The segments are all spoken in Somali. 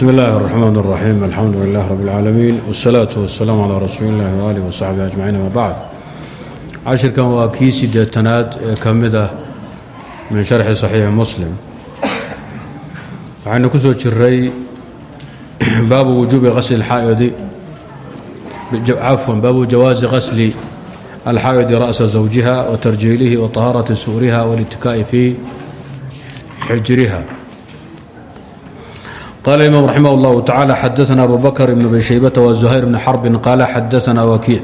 bsmi اllahi الرحman الرaxيim alxamdu lilah rab اlcaalamiin wالsalaaةu waالsalaam calى rasuuli اllahi waalih wsaxbi ajmaciin ama bacd cashirkan waa kii sideetanaad ee ka mid ah min sharxi صaxiixi muslim waxaynu ku soo jiray baabu wujuubi asli اxaaidi cafwan baabu jawaazi qasli alxaa'idi ra'sa zawjiha wa tarjiilihi wa طahaarati su'riha wاlittikaa'i fii xijriha qال الإmام رحimه الله تعالى xadثna أbu bكر بن بن شhيبة وزهير بن xرب qال xadثna وكيع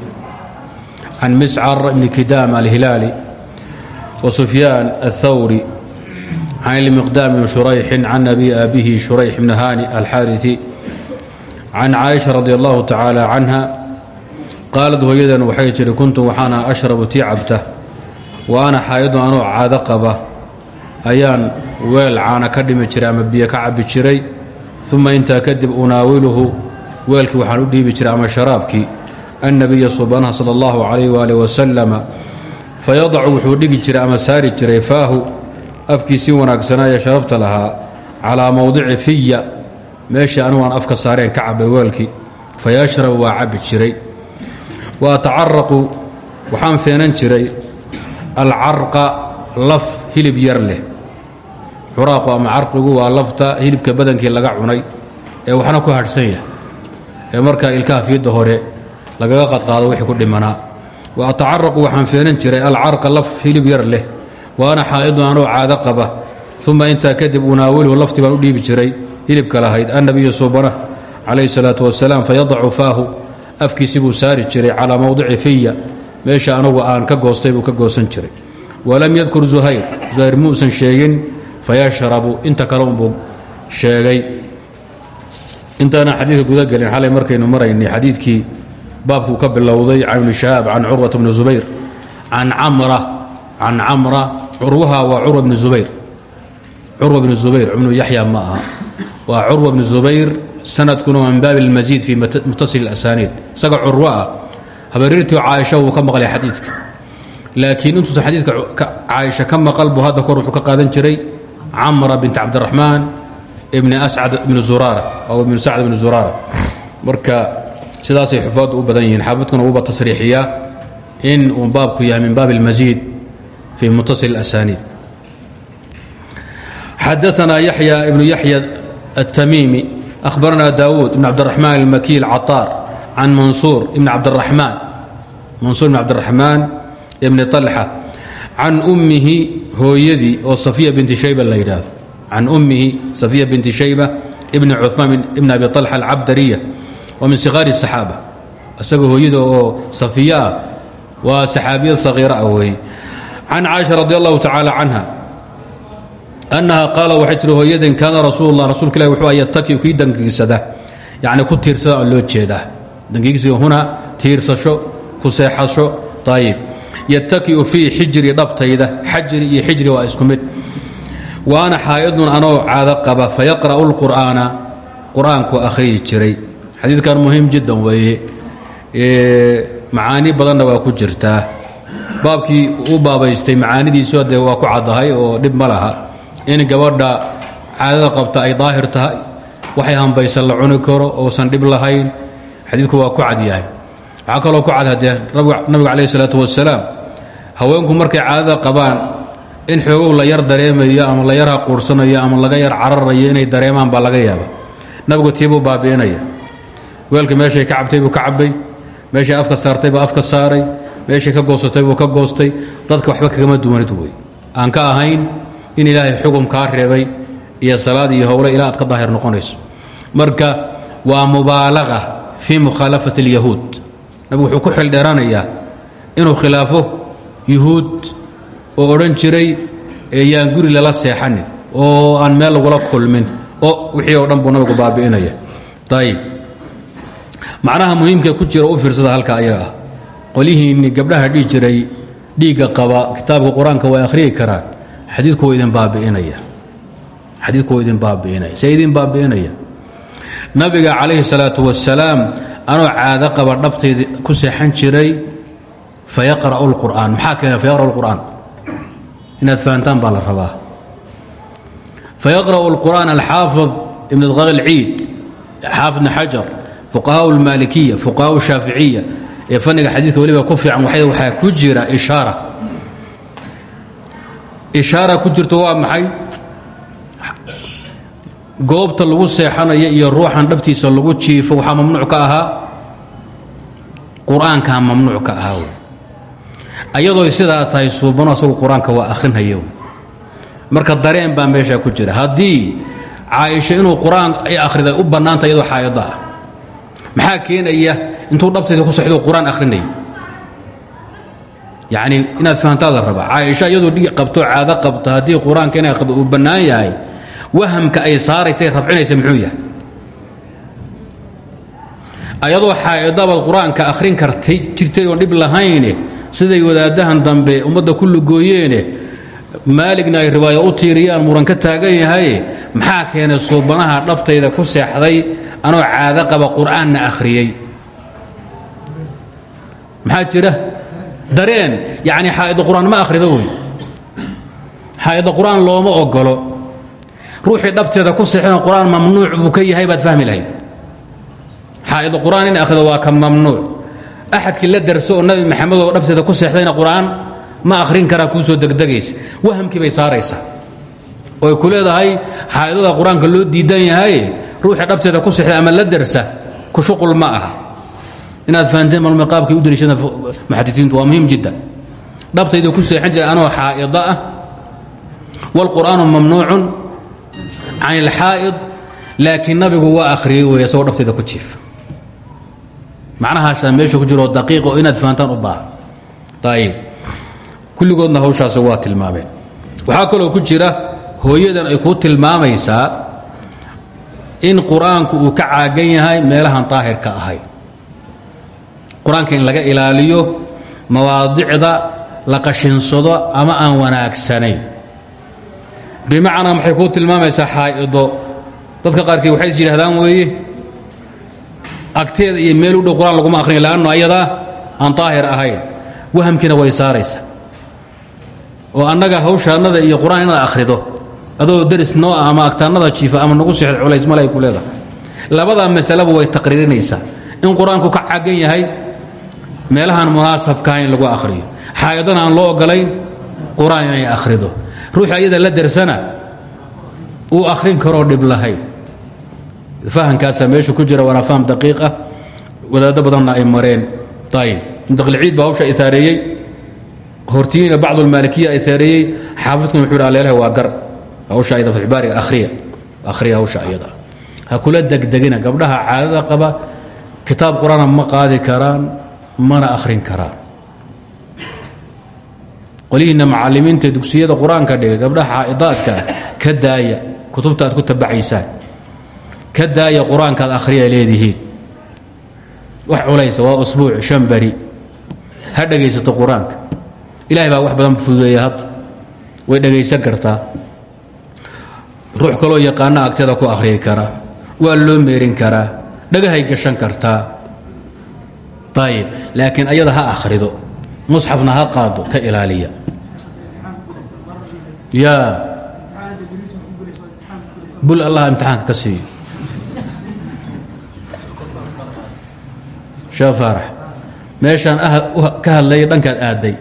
عن مسcر بن كdام الهiلاaلي وسفyان الثوري عن المقدام بن شhريح عن أbي أbيه شhريح بن hاني الxاrثي عن cائشha رضي الله تعالى عنها qاalad hooyadan waxay tihi kuntu waxaana أشhرب tii cabta wa أna xaaidu anoo caado qaba ayaan weel caana ka dhimi jiray ama biyo ka cabi jiray uma intaa kadib unaawiluhu weelkii waxaan u dhiibi jiray ama sharaabkii annabiya subanaha sala allahu calayh waali wasalama fayadacu wuxuu dhigi jiray ama saari jiray faahu afkiisii wanaagsanaaye sharafta lahaa calaa mowdici fiya meeshii anigu aan afka saareen ka cabay weelkii fayashrab waa cabbi jiray wa atacaraqu waxaan feenan jiray alcarqa laf hilib yar leh curaaqu ama carqigu waa lafta hilibka badankii laga cunay ee waxna ku hadhsan yahay. Ee markaa ilkaha fiidda hore lagaga qadqaado wixii ku dhimanaa wa atacaraqu waxaan feenan jiray alcarqa laf hilib yar leh wa ana xaa'idun anoo caado qaba. Uma intaa kadib unaawiluhu laftii baan u dhiibi jiray hilibka lahayd annabiyu suubana calayhi salaatu wasalaam fayadacu faahu afkiisi buu saari jiray calaa mowdici fiya meesha anugu aan ka goostay buu ka goosan jiray. Walam yadkur zuhayr zuhayr muusan sheegin fayashrabu inta kale unbuu sheegay intaana xadiidka guda gelin xalay markaynu maraynay xadiidkii baabkuu ka bilowday can ibni shahaab can curwata bni zubayr can camra can camra curwaha waa curwa bni zubayr curwa bni zubayr ibnu ma aha waa curwa bni zubayr sanadkuna waa min baabi اlmasiid fii mutasil asaniid isaga curwo ah habarirtii caaisha wuu ka maqlay xadiidka laakiin intuusan xadiidka caaisha ka maqal buu hadda kor ka qaadan jiray camra bint cabdiraxmaan ibni ascad ibni zuraara aw ibni sacd ibni zuraara marka sidaasay xufaaddu u badan yihiin xaafidkuna wuuba tasriixiyaa in uu baabku yahay min baabi اlmasiid fii mutasil asaniid xadaثna yaxya ibnu yaxya الtamiimi أhbarna daawuud ibn cabdiraxmaan almaki alcaطaar can mansuur ibn cabdiraxmaan mansuur ibn cabdiraxmaan ibni طalxa can ummihi hooyadii oo safiya binti shayba la yidhaahdo. Can ummihi safiya binti shayba ibni cumaan ibni abi alxa alcabdariya oo min sikhaari الsaxaaba isagoo hooyada oo safiya ah waa saxaabiya sahiira ah weeye. Can caaisha radi annaha qaala waxay tihi hooyadan kaana rasuul lah rasulka ilah wuxuu yataki kii dangigsada ku tiirsada loo jeedaa. Dangiigsiga huna tiirsasho ku seexasho ayib yatakiu fii xijri dhabtayda xajri iyo xijri waa isku mid. Wa ana xaa'idun anoo caado qaba fayaqra'u lqur'aana qur'aanku akhriyi jiray. Xadiidkan muhiim jiddan weeye. Macaani badanna waa ku jirtaa baabkii u baabaystay macaanidiisu hadee waa ku caddahay oo dhib ma laha. In gabadha caadada qabta ay daahir tahay waxay hambaysan la cuni karo oosan dhib lahayn. Xadiidku waa ku cad yahay waxaa kaloo ku cad haddee nabigu calayh isalaatu wasalaam haweenku markay caadada qabaan in xoogow la yar dareemayo ama la yar haquursanayo ama laga yar cararayo inay dareemaan baa laga yaaba nabigu tiibuu baabi'inaya. Weelka meeshay ka cabtay buu ka cabbay meeshay afka saartay buu afka saaray meeshay ka goosatay buu ka goostay dadka waxba kagama duwanid wey aan ka ahayn in ilaahay xugum kaa reebay iyo salaad iyo howle ilaa ka daahir noqonayso. Marka waa mubaalaqa fii mukhaalafati اlyahuud nabigu wuxuu ku xildheeranayaa inuu khilaafo yuhuud oo odhan jiray yaan guri lala seexanin oo aan meel lagula kulmin oo wixii oo dhan buu nabigu baabi'inaya. Ayib macnaha muhiimka ku jira u fiirsada halka ayaga ah. Qolyihiinni gabdhaha dhihi jiray dhiigga qaba kitaabka qur'aanka way akhriyi karaan. Xadiidku waa idin baabi'inaya. Xadiidku waa idin baabi'inaya. See idin baabi'inaya. Nabiga calayhi salaatu wasalaam anoo caado qaba dhabtayda ku seexan jiray fayaqra'u lqur'aan maxaa keena fayaqra'u lqur'aan inaad fahantaan baa la rabaa. Fayaqra'u lqur'aan alxaafid ibn daqal ciid xaafid bn xajar fuqahaa اlmaalikiya fuqahaa shaaficiya ee fanniga xadiidka ku fiican waxaa ku jira ishaara. Ishaara ku jirto waa maxay goobta lagu seexanayo iyo ruuxan dhabtiisa lagu jiifo waxaa mamnuuc ka ahaa? Qur'aankaa mamnuuc ka ahaa ayadoo sidaa tahay suubano asagu qur'aanka waa akhrinhayo marka dareen baa meesha ku jira. Haddii caaisha inuu qur'aan ay akhriday u bannaanta iyadoo xaayado ah. Maxaa keenaya intuu dhabtayda ku sexdo qur'aan akhrinaya yacni inaad fahantaa la rabaa. Caaisha iyadoo dhig qabto caado qabto haddii qur'aanka inay qabto uu bannaan yahay wahamka ay saaraysay rafcinaysa muxuu yahay. Ayadoo xaaidabaad qur'aanka akhrin kartay jirtay oon dhib lahayne siday wadaadahan dambe ummadda ku lugooyeene maaligna ay riwaayo u tiiriyaan muran ka taagan yahaye maxaa keenay suubanaha dhabtayda ku seexday anoo caado qaba qur'aanna akhriyey maxaa jira? Dareen yacni xaa'ida qur'aan ma akhrido wey. Xaa'ida qur'aan looma ogolo ruuxii dhabteeda ku seexdana qur'aan mamnuuc buu ka yahay baad fahmi lahayd. Xaa'ida qur'aan in akhrido waa ka mamnuuc. Axadkii la darso oo nabi maxamed oo dhabteeda ku seexdayna qur'aan ma akhrin karaa kuu soo degdegaysa wahamkii bay saaraysaa. Ooy ku leedahay xaa'idada qur'aanka loo diidan yahay ruuxii dhabteeda ku seexday ama la darsa ku shuqul ma aha. Inaad fahanteen malme qaabkay u daliishadaan muxadisiintu waa muhiim jiddan dhabtayda ku seexan jira anoo xaa'ida ah. Wاlqur'aanu mamnuucun can اlxaa'id laakiin nabigu waa akhriyey wey isagoo dhabtayda ku jiifa macnahaasaa meesha ku jiro daqiiq oo inaad fahantaan u baahan ayib kulligoodna hawshaasi waa tilmaameen waxaa kaloo ku jira hooyadan ay kuu tilmaamaysaa in qur'aanku uu ka caagan yahay meelahan daahirka ahay qur'aanka in laga ilaaliyo mawaadicda la qashinsado ama aan wanaagsanayn bimacnaa maxay kuu tilmaamaysaa xaa'ido? Dadka qaarkii waxay is yidhahdaan weeye agteeda iyo meel u dhow qur'aan laguma akhriyo leanno ayadaa aan daahir ahayn. Wahamkiina way saaraysaa. Oo annaga hawshaannada iyo qur'aan inaad akhrido adoo deris noo ah ama agtaannada jiifa ama nagu sixid culays male ku leedahay. Labadaa masaleba way taqriirinaysaa. In qur'aanku ka caggan yahay meelahaan munaasabkaha in lagu akhriyo. Xaa'idana aan loo ogolayn qur'aan inay akhrido ruuxi ayada la dersana uu akhrin karoo dhib lahayn. Fahamkaasaa meesha ku jira waana faham daqiiq ah. Wadaaddo badanna ay mareen. Ayib daqliciid baa hawsha isaareeyey hortiyiina bacdu almaalikiya isaareeyey xaafidkuna wuxuu dha leelahay waa gar. Hawsha ayada fatxbaariga akhriya. Akhriya hawsha ayada. Ha kula degdegina. Gabdhaha caadada qaba kitaab qur'aana ma qaadi karaan mana akhrin karaan qolihiinna macallimiinta dugsiyada qur'aanka dhigay gabdhaha xaa'idaadka ka daaya kutubta aad ku tabacaysaan ka daaya qur'aankaad akhriya leedihiin. Wax culaysa waa usbuuc shan beri. Ha dhegaysato qur'aanka. Ilahay baa wax badan fududeeya hadda way dhegaysan kartaa. Ruux kaloo yaqaana agteeda ku akhriyi kara. Waa loo meerin karaa dhagahay gashan kartaa. Ayib laakiin ayada ha akhrido. Musxafna ha qaado. Ka ilaaliya ya. Bul allah imtixaanka ka siiyo sheekh faarax ka hadlaya dhankaad aaday.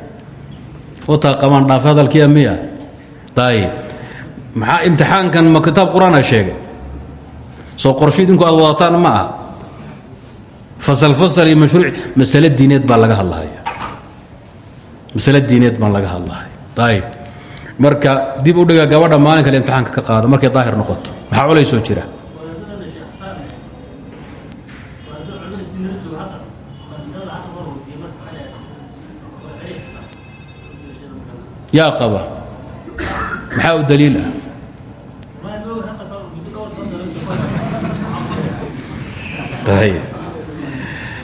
Utaa qamaan dhaafe hadalkiya miya. Ayib maxaa imtixaankan ma kitaab qur'aana sheegay? Soo qorsho aad wadataan ma fasal fasal iyo mashruuc masale diineed laga hadlahaya masale diineed baan laga hadlahaya ayib marka dib u dhiga gabadha maalin kale imtixaanka ka qaado markay daahir noqoto. Maxaa culaysoo jira? Yaa qaba. Maxaa u daliil ah?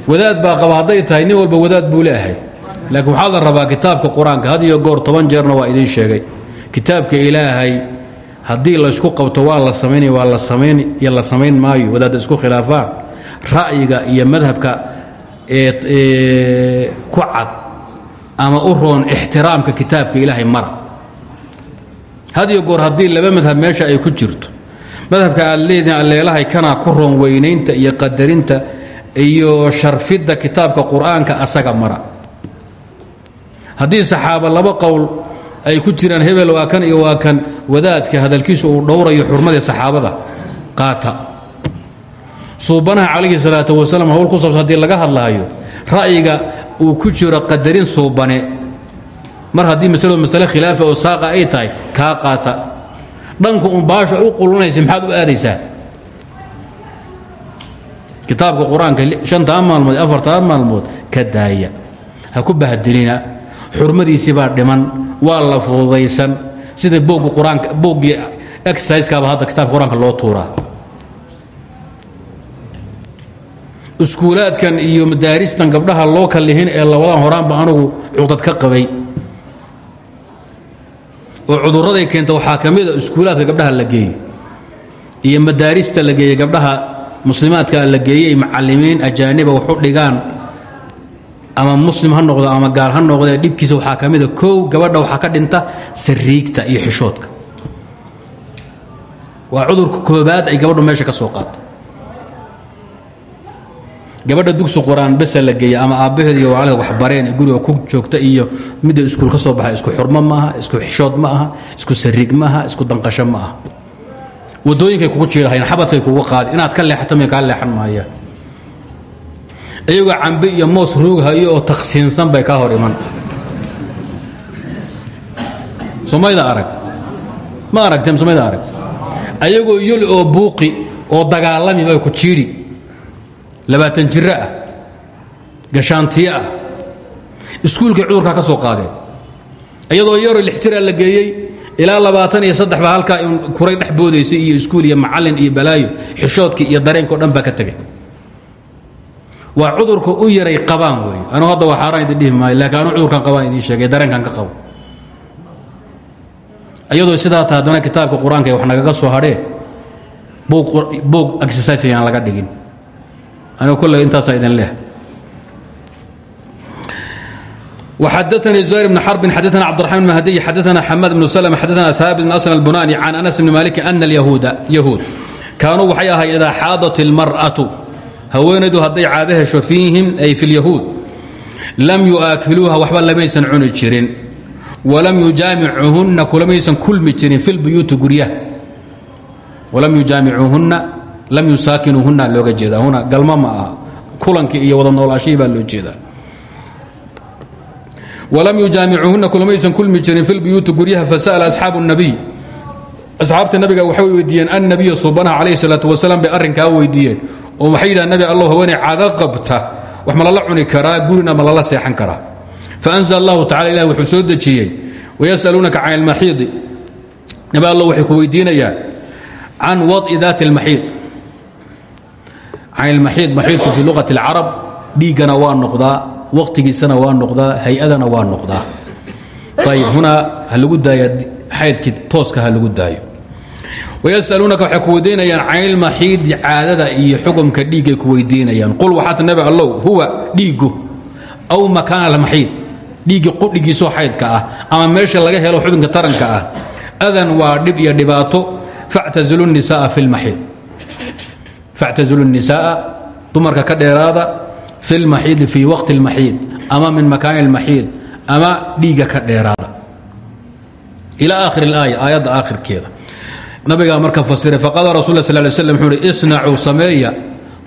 Wadaad baa qaba tahay nin walba wadaad buu laakiin waxaa la rabaa kitaabka qur'aanka goor toban jeerna waa idiin sheegay kitaabka ilaahay haddii laysku qabto waa la samaynaya waa la samayn iyo la samayn maayo wadaadda isku khilaafaan. Ra'yiga iyo madhabka ee ku cad ama u roon ixtiraamka kitaabka ilaahay mara had iyo goor haddii laba madhab meesha ay ku jirto. Madhabka aad leedihin alleelahay kanaa ku roon weynaynta iyo qadarinta iyo sharfidda kitaabka qur'aanka asaga mara. Haddii saxaaba laba qowl ay ku jiraan hebel waa kan iyo waa kan. Wadaadka hadalkiisu uu dhowrayo xurmadii saxaabada qaata. Suubanaha calayhi salaatu wasalaam hawl ku saabsan laga hadlaayo ra'yiga uu ku jiro qadarin suubane. Mar haddii masaladu masale khilaafa oo saaqa ay tahay kaa qaata. Dhanku un baasha u qulunaysa maxaad u aadaysaa? Kitaabka qur'aanka shantaa maalmood afartaa maalmood ka daaya. Ha ku bahdilina xurmadiisii baa dhiman waa la fududaysan. Sida booggii exercisekaaba hadda kitaabka qur'aanka loo tuuraa iskuulaadkan iyo madaaristan gabdhaha loo kallihin ee labadan horaanba anugu cuqdad ka qabay. Oo cudurraday keenta waxaa ka mida iskuulaadka gabdhaha la geeyo iyo madaarista la geeyey gabdhaha muslimaadka la geeyey macallimiin ajaaniba waxu dhigaan ama muslim ha noqdo ama gaal ha noqdee dhibkiisa waxaa ka mida gabadha waxaa ka dhinta sariigta iyo xishoodka. Waa cudurka koobaad ay gabadhu meesha ka soo qaato. Gabadha dugsi qur'aan besa la geeya ama aabbaheed iyo waalida waxbareen guriga ku joogta iyo midda iskuul ka soo baxa isku xurmo ma aha isku xishood ma aha isku sariig ma aha isku danqasho ma aha. Wadooyinkay kugu jiirahayn xabadkay kugu qaadi inaad ka leexato may kaa leexan maayaan iyagoo cambe iyo moos ruughayo oo taqsiinsan bay kaa hor iman. Somayda arag. Ma aragteen somayda arag ayagoo yuli oo buuqi oo dagaalami bay ku jiidhi labaatan jiro ah. Gashaantiyo ah. Iskuulkay cudurkaa ka soo qaadeen iyadoo yaroo lix jiraa la geeyey ilaa labaatan iyo saddex baa halkaa kuray dhex boodaysay iyo iskuul iyo macallin iyo balaayo xishoodkii iyo dareenkao dhan baa ka tegay waa cudurka u yaray qabaan wey anuu hadda waa xaaraan idin dhihi maayo laakiin anuu cudurkan qabaan idiin sheegay dareenkan ka qabo iyadoo sidaa ta haddana kitaabka qur-aanka wax nagaga soo hadhee boog exercise ayaan laga dhigin aniga kolley intaasaa idin leh وxadثnي زهير بن حرب xadثna cبدالرحمن بن مهدي xadثna حماد بن سلم xadثna ثابت بن أسلم البناني عن أنس بن مالك أن اليهوud يهوud kaanuu waxay ahay إdaa xاadat الmarأة haweenaydu hadday caado hesho fiihim ay fi lyahuud lam yuaakiluuha waxba lamaysan cuni jirin. Walam yujaamicuhunna kulamaysan kulmi jirin fi lbuyuuti guryaha. Walam yujaamicuhunna lam yusaakinuuhunna looga jeedaa. Huna galma ma aha. Iyo wada noolaashihii baa loo jeedaa. Walam yujaamicuhunna kulamaysan kulmi jirin fi lbuyuuti guryaha fasa'ala asxaabu nabiy. Asxaabta nabiga waxay weydiiyeen annabiya subanaha calayh salaat wasalaam bay arrinkaa weydiiyeen oo waxay yidhaha nabi allow haweeney cada qabta wax ma lala cuni karaa gurina ma lala seexan karaa. Faanzl allahu tacala ilah wuxuu soo dejiyey wayasaluunaka can ilmaxiidi. Nabi allow waxay ku weydiinayaan can wai daati اlmaxiid can ilmaxiid maxiidku fii luqati اlcarab dhiiggana waa noqdaa waqtigiisana waa noqdaa hay'adana waa noqdaa. Ayb hunaa ha lagu daaya xaydkii tooska ha lagu wayasaluunaka waxay ku weydiinayaan canilmaxiidi caadada iyo xukumka dhiiggay ku weydiinayaan qul waxaata nabi allow huwa dhiiggu aw makaan almaxiid dhiiggii qudhigiisoo xaydka ah ama meesha laga helo xubinka taranka ah adan waa dhib iyo dhibaato factazilu nisaaa fi lmaxiid factazilu nisaaa dumarka ka dheeraada fi lmaxiidi fii waqti اlmaxiid ama min makaani اlmaxiid ama dhiigga ka dheeraada ila aakhir اlaaya aayadda aakhirkeeda nabigaa marka fasiray faqala rasul sl ly slam wuxuu uhi isnacuu sameeya.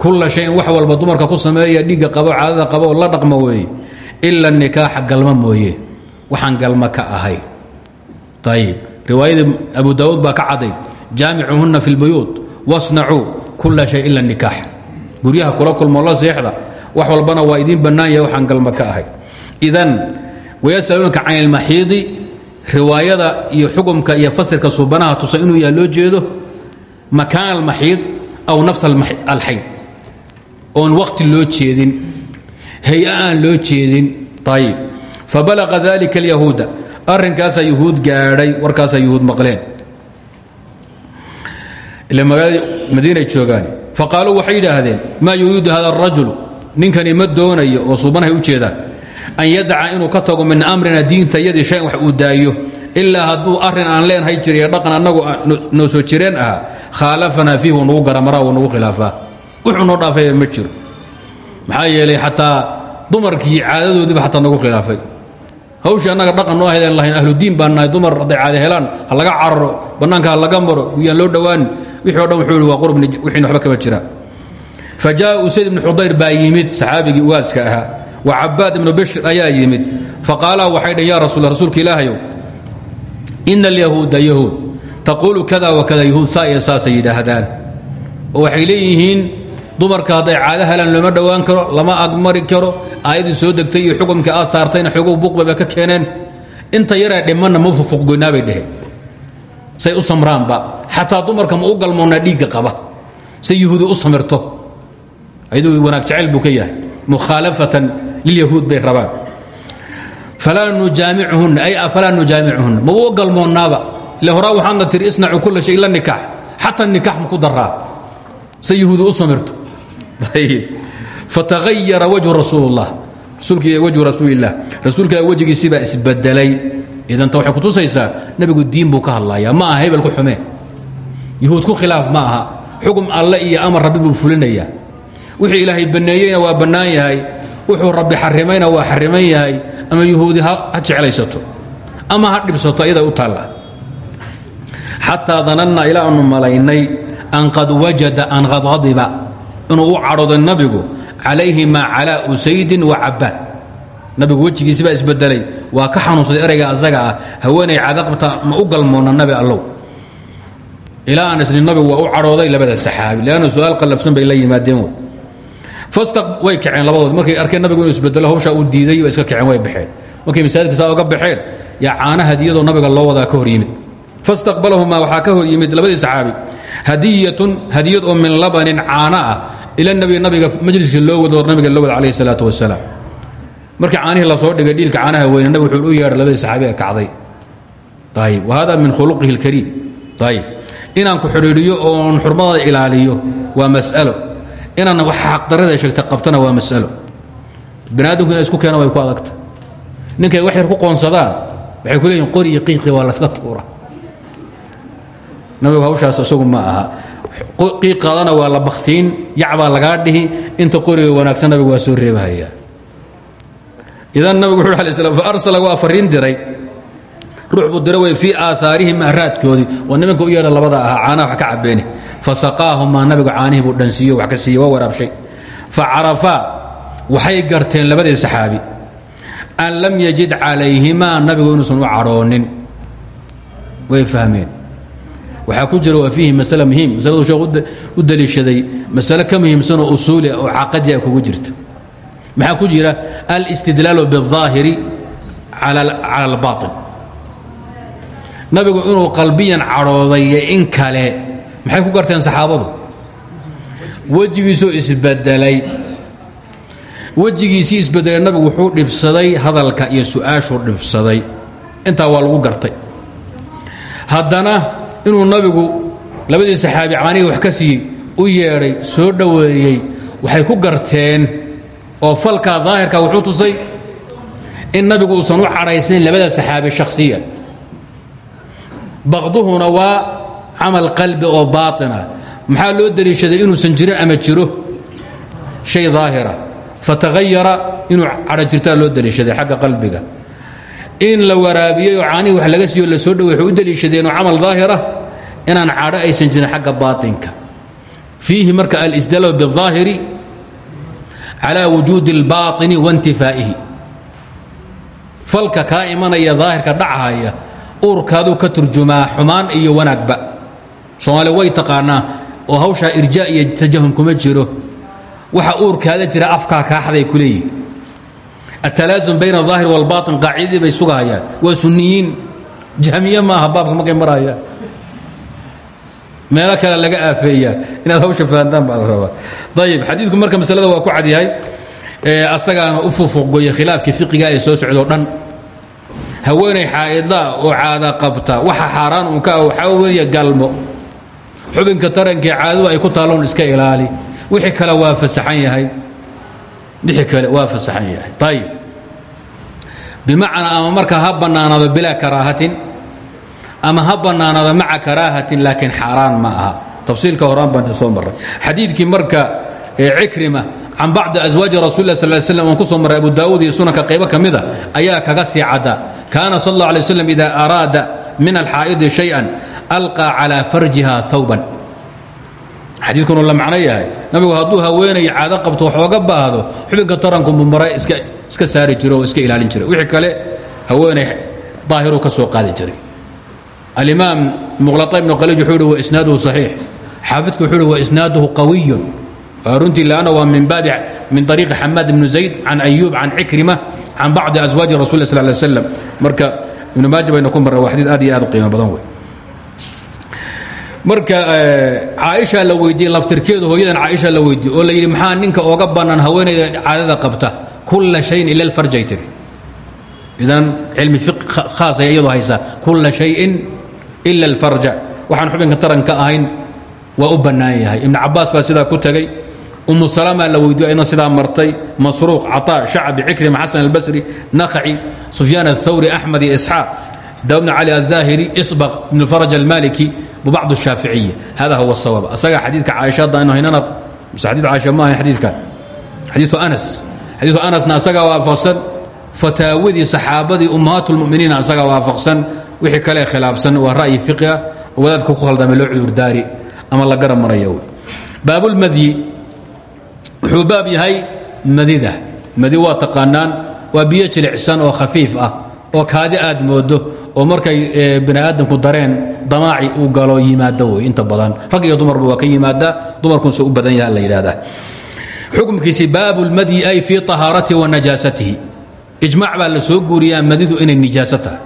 Kulla wax walba dumarka ku sameeya dhiigga qabo caadada qabo la dhaqma weeye. Ila nikaaxa galma mooye. Waxaan galma ka ahay. Ayib riwaayadii abu daawuud baa ka cadayd jaamicuhunna fi اlbuyuut wasnacuu kulla shay ila nikaax. Guryaha kula kulmoo la seexda. Wax walbana waa idiin bannaan yahay galma ka ahay. Idan wayasaluunaka can ilmaxiidi riwaayada iyo xukumka iyo fasirka suubanaha tusa inuu yaha loo jeedo makaan almaxiid aw nafs alxayd. Oon waqti loo jeedin hay'a aan loo jeedin. Ayib fabalaqa dalika alyahuuda. Arrinkaasaa yuhuud gaadhay warkaasaa yuhuud maqleen. Ila magaalada madiinay joogaan. Faqaaluu waxay yidhaahdeen maa yuriidu hada arajulu ninkani ma doonayo oo suubanahay u jeedaan an yadaca inuu ka tago min amrina diinta yadii shayan wax uu daayo ilaa hadduu arrin aan leenhay jiriy dhaqan annagu noo soo jireen ahaa khaalafanaa fiih wuu nagu garamaraa wuu nagu khilaafaa. Wuxuu noo dhaafayba ma jiro. Maxaa yeelay xataa dumarkii caadadoodiiba xataa nagu khilaafay. Hawshii annaga dhaqan noo ahaydaan lahayn ahludiin baan nahay dumar hadday caada helaan laga cararo bannaanka laga maro guyaan loo dhowaan wixii o wuxuu waa qurb wixiin waxba kama jiraan fa usayd ibnu xudayr baa yimid ugaaska ahaa wa cabaad ibnu bishir ayaa yimid. Faqaalaa waxay dhahn ya rasul rasuulka ilaahayow ina alyahuuda yahuud taquulu kada wa kada yahuud saa iyo saasay yidhaahdaan. Oo waxay leeyihiin dumarka hadday caado helaan karo lama agmari karo aayaddii soo degtay iyo xukumkii aad saartayna xogow buuqbaba ka keeneen. Inta yaree dhimanna ma fufuqgoynaa bay dheheen. Say u samraanba. Xataa dumarka ma u galmoonnaa dhiigga qaba. Say yahuudi u ayaduu wanaag jacayl buu ka yahay. Mukhaalafatan lilyahuud bay rabaan falaa nujaamichunna ay afalaa nujaamichunna ma u galmoonnaaba ile horaa waxaadna tiri isnacu kula shay ila nikaax xata nikaax ma ku daraa say yahuudi u samirto fatahayara wajhu rasuul اllah wajhu rasuulilah rasuulka wejigiisibaa isbedelay idanta waxay kutusaysaa nebigu diin buu ka hadlayaa ma aha hebel ku xumee yahuud ku khilaaf ma aha xukm alle iyo amar rabbi buu fulinayaa wixii ilaahay banneeyeyna waa bannaan yahay wuxuu rabbi xarimayna waa xariman yahay. Ama yahuudi ha jeclaysato. Ama ha dhibsato ayaday u taalla xataa dananna ilaa aanu malaynay an qad wajada an qad hadiba inuu u cadhooday nabigu calayhima calaa usaydin wa cabaad nabigu wejigiisi baa isbedelay. Waa ka xanuunsaday erayga asaga ah. Haweenay cadaqbta ma u galmoonna nabi allow. Ilaa aan nabigu waa u cadhooday labada saxaabi. Leanna su'aal bay la yimaadeen way kaceen labadood. Markay arkeen nabigu inuu isbedelo hawshaa uu diiday ba iska kaceen way baxeen. Markay masaajidka saa oga baxeen yaa caana hadiyadoo nabiga loo wadaa ka hor yimid. Fastaqbalahumaa waxaa ka hor yimid labadii saxaabi hadiyatun hadiyad oo min labanin caana ah ila nabi nabiga majliskii loo wado nabiga loo wada calayhi salaatu wasalaam markii caanihii la soo dhigay dhiilka caanaha weyne nabig wuxuu u yeedhay labadii saxaabi ee kacday. Ayib wa hada min khuluqihi اlkariim ayib inaan ku xidhiidhiyo oon xurmadaada ilaaliyo waa mas'alo inaan wax xaqdarada sheegta qabtana waa mas'alo. Bani aadamku ina isku keena way ku adagta. Ninkay wax yar ku qoonsadaan waxay ku leeyihiin qori iyo qiiqi waa laska tuura. Nabigu hawshaas isagu ma aha. Qiiqaadana waa la baktiin yacbaa lagaa dhihi inta qoriga wanaagsan nabigu waa soo reebahaya. Idan nabigu wuxu alay slam faarsala waa fariin diray. Ruux buu dira wey fii aahaarihim raadkoodii waa nimanka u yeedha labada ahaa caanaha wax ka cabeeni fasaqaahumaa nabigu caanihii buu dhansiiyo wax ka siiye waa waraabshay fa carafaa waxay garteen labadii saxaabi an lam yajid calayhimaa nabigu inuusan u cadhoonin way fahmeen waxaa ku jira waa fiihi masale muhiim masaladu sheekh u daliishaday masale ka muhiimsanoo usuuli oo caqadi a kugu jirta maxaa ku jira alistidlaalu biاlظaahiri cala اlbaaطin nabigu inuu qalbiyan cadhooday in kale maxay ku garteen saxaabadu? Wejigiisoo isbedelay. Wejigiisii isbedelay nabigu wuxuu dhibsaday hadalka iyo su'aashuu dhibsaday. Intaa waa lagu gartay. Haddana inuu nabigu labadii saxaabi caanihii wax ka siiyey u yeedhay soo dhoweeyey waxay ku garteen oo falkaa daahirka wuxuu tusay in nabigu uusan u cadhaysanin labada saxaabi shakhsiyan. Baqduhuna waa camal qalbi oo baaطina maxaa loo deliishaday inuusan jirin ama jiro shay daahira fatahayara inuu cadho jirtaa loo deliishaday xagga qalbiga in la waraabiyey oo caanihii wax laga siiyo la soo dhowey waxay u deliishadeen oo camal daahira inaan cadho aysan jirin xagga baaطinka fiihi marka alisdalaal biالظaahiri calى wujuudi اlbaaطini waاntifaa'ihi falka kaa imanaya daahirka dhachaya uurkaaduu ka turjumaa xumaan iyo wanaagba soomaaliya way taqaanaa oo hawshaa irjaa iyo tajahum kuma jiro. Waxa uurkaada jira afkaa kaaxday ku leeyihiin atalaasum bayna aahir walbaain qaacidadii bay sugahayaan waa sunniyiin. Jahmiye maaha baabka markay marayaan. Meelo kale laga aafeeyaa. Inaad hawsha fahantaan baa la rabaa. Ayib xadiidku marka masalada waa ku cadyahay. Asagaana u fufuqgoya khilaafkii fiqiga ee soo socdo dhan. Haweeney xaa'ida oo caada qabta. Waxa xaaraan unka waxaa weeye galmo xubinka tarankii caadadu ay ku taalloon iska ilaali. Wixii kale waa fasaxan yahay. Wixii kale waa fasaxan yahay. Ayib bimacnaa ama markaa ha bannaanaado karaahatin ama ha bannaanaada maca karaahatin laakiin xaaraan ma aha. Tafsiilka horaan baan soo marray. Xadiidkii marka cikrima can bacdi aswaaji rasul lah sal slam ku soo marray abu daawuud iyo sunanka qaybo ka ayaa kaga sii cadda kaana sal اllah alay slam ida araada min alxaa'idi shayئan alqaa calaa farjiha hawban xadiidkunu la macno yahay. Nabigu hadduu haweenaya caado qabto wax baahdo xubinka taranku mumara iska saari jiro iska ilaalin jiray wixii kale haweenay daahiru ka soo qaadi jiray. Alimaam muqlata ibnu qaliij wuxuu ihi wa isnaaduhu saxiix. Xaafidku wuxuu ihi wa isnaaduhu qawiyun runtii lanna waa min baabi min ariiqi xamaad ibnu zayd can ayuub can cikrima can bacdi aswaaji rasul sal ly slam marka ibnu maaja baynu ku marra waa xadiid aad iyo badan wey marka caaisha la weydiiyey laftirkeedu hooyadan caaisha la weydiiye oo la yidhi maxaa ninka ooga bannaan haweenayda caadada qabta? Kulla shayin ila alfarjay tiri. Idan cilmi khaasay iyadoo haysaa. Kulla shayin ila alfarja. Waxaan xubinka taranka ahayn waa u bannaan yahay. Ibnu cabaas baa ku tegey umu salama la weydiyo ayadna sidaa martay masruuq caطaa shacbi cikrima xasan albasri nakhaci sufyaan aلthawri axmed iyo isxaaq daawud bn cali الظaahiri isbaq ibn faraj almaliki bubacd الshaaficiya hada huwa الsawaab asaga xadiidka caaisha hadda aynu haynana muse xadiid caaisha ma ahayn xadiidkan xadiiu anas xadiiu anasna asagaa waafaqsan fataawadii saxaabadii ummahaat اlmuminiin asagaa waafaqsan wixii kale khilaafsan waa ra'yi fiqiha oo wadaadka ku khaldamay loo cudurdaari ama la garab maraya w baabulmadyi wuxuu baab yahay madida madi waa taqaanaan waa biyo jilicsan oo khafiif ah oo kaadi aad moodo oo markay bani aadamku dareen damaaci uu galo yimaado wey inta badan. Rag iyo dumarba waa ka yimaadaa dumarkunse u badan yaha la yidhahdaa xukumkiisi baabu ay fii طahaaratihi wa najaasatihi. Ijmac baa la soo guuriyaa madidu inay nijaaso tahay.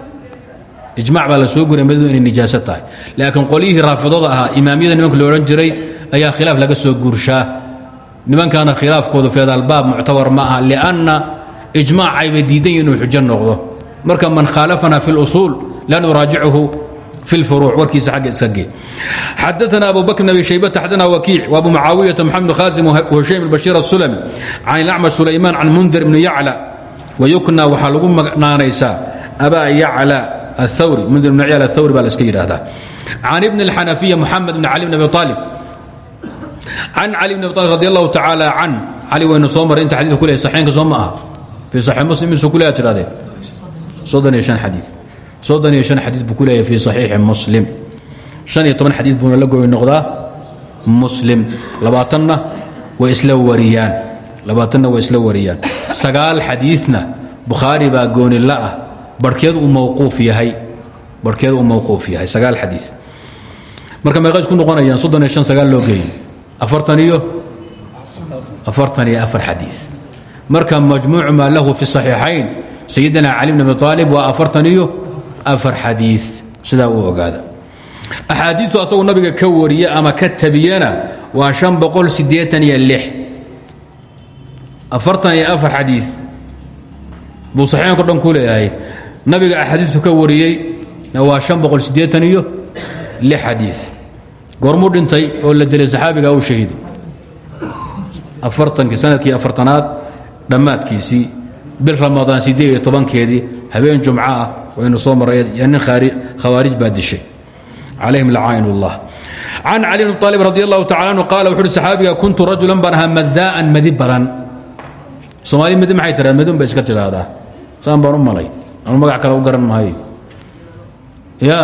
Ijmac la soo guuriya madidu inay nijaaso tahay. Laakiin qolyihii raafidada ahaa nimanka lo odhan jiray ayaa khilaaf laga soo guurshaa. Nimankaana khilaafkoodu feedaalbaab muctabar ma aha lianna ijmaacayba diidan yihiin inuu xujo noqdo marka man khaalafana fi اlusuul la nuraajichu fi اlfuruuc warkiisa agga iska gee xadaana abu bakr bn abi shaybata xadana wakiic w abu mucaawiyata mxamed bn khaasim whushaym bn bashiir الsulami can ilacmash sulaymaan can mundir bni yacla wayukna waxaa lagu naanaysaa abaa yacla aلthawri mundir bn yacla athawri baa la iska yidhaahdaa can ibn اlxanafiya muxamed bn cali bn abi aalib can cali bn abi alib radi allahu tacaala can cali waynu soo maray inta xadidka ku lehay saxeenka soo ma soddon iyo shan xadiid. Soddon iyo shan xadiid buu ku leeyahay fii saxiixi muslim. Shan iyo toban xadiid buuna la goy noqdaa muslim. Labaatanna way isla wariyaan. Labaatanna way isla wariyaan. Sagaal xadiidna bukhaari baa goonila ah. Barhkeed uu mawquuf yahay. Barhkeed uu mawquuf yahay. Sagaal xadiid. Marka meeqa isku noqonayaan soddon iyo shan sagaal loo geeyo. Afartan iyo afartan iyo afar xadiid. Marka majmuucu maa lahu fi saxiixayn sayidina cali bn abi aalib waa afartan iyo uu ogaada. Axaadiitu asagu nabiga ka wariya ama ka tabiyana waa an boqol sideean iyo lix. Afartan iyo afar xadii buu saxiixanko dhan ku leeyahay. Nabiga axaadiistu ka wariyey waa an boqol sideean iyo lix xadii goormuu dhintay oo la dilay saxaabiga u shahiiday afartankii sannadkii afartanaad dhammaadkiisii bil ramadaan siddeed iyo tobankeedii habeen jumco ah waynu soo marray nin khawaarij baa dishay. Calayhim lacaain ullah can cali bn aalib radi allahu tacala anhu qaala wuxu uhi saxaabiga kuntu rajulan baan ahaa madaa'an madi badan. Soomaali madi maxay tiraa madun bay iska tidhaahdaa. Saan baan u malay. Anu magac kale u garan maayo ya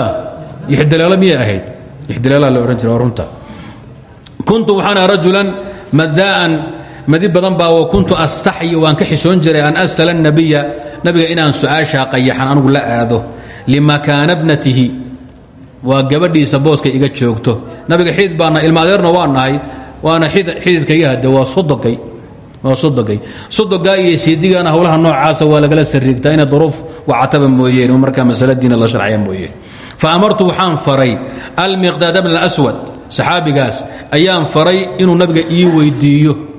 ixdileelo miyay ahayd? Ixdileelaa la odhan jira waa runta. Kuntu waxaan aha rajulan madaa'an madi badan baa wa kuntu astaxyi waan ka xisoon jiray an asala nabiya nabiga inaan su'aashaa qayaxan la aado. Limakaana bnatihi waa gabadhiisa booska iga joogto. Nabiga xidid baana ilmaadeerna waa nahay waana xididkayahade waa sodogay waa sodogay. Sodogaa iyo siidigaana howlaha noocaasa waa lagala sariigtaa inay duruuf wacataba mooyeen oo markaa la sharcaya mooyeen. Fa amartu waxaan faray almiqdaada bna aswad saxaabigaas ayaan faray inuu nabiga ii weydiiyo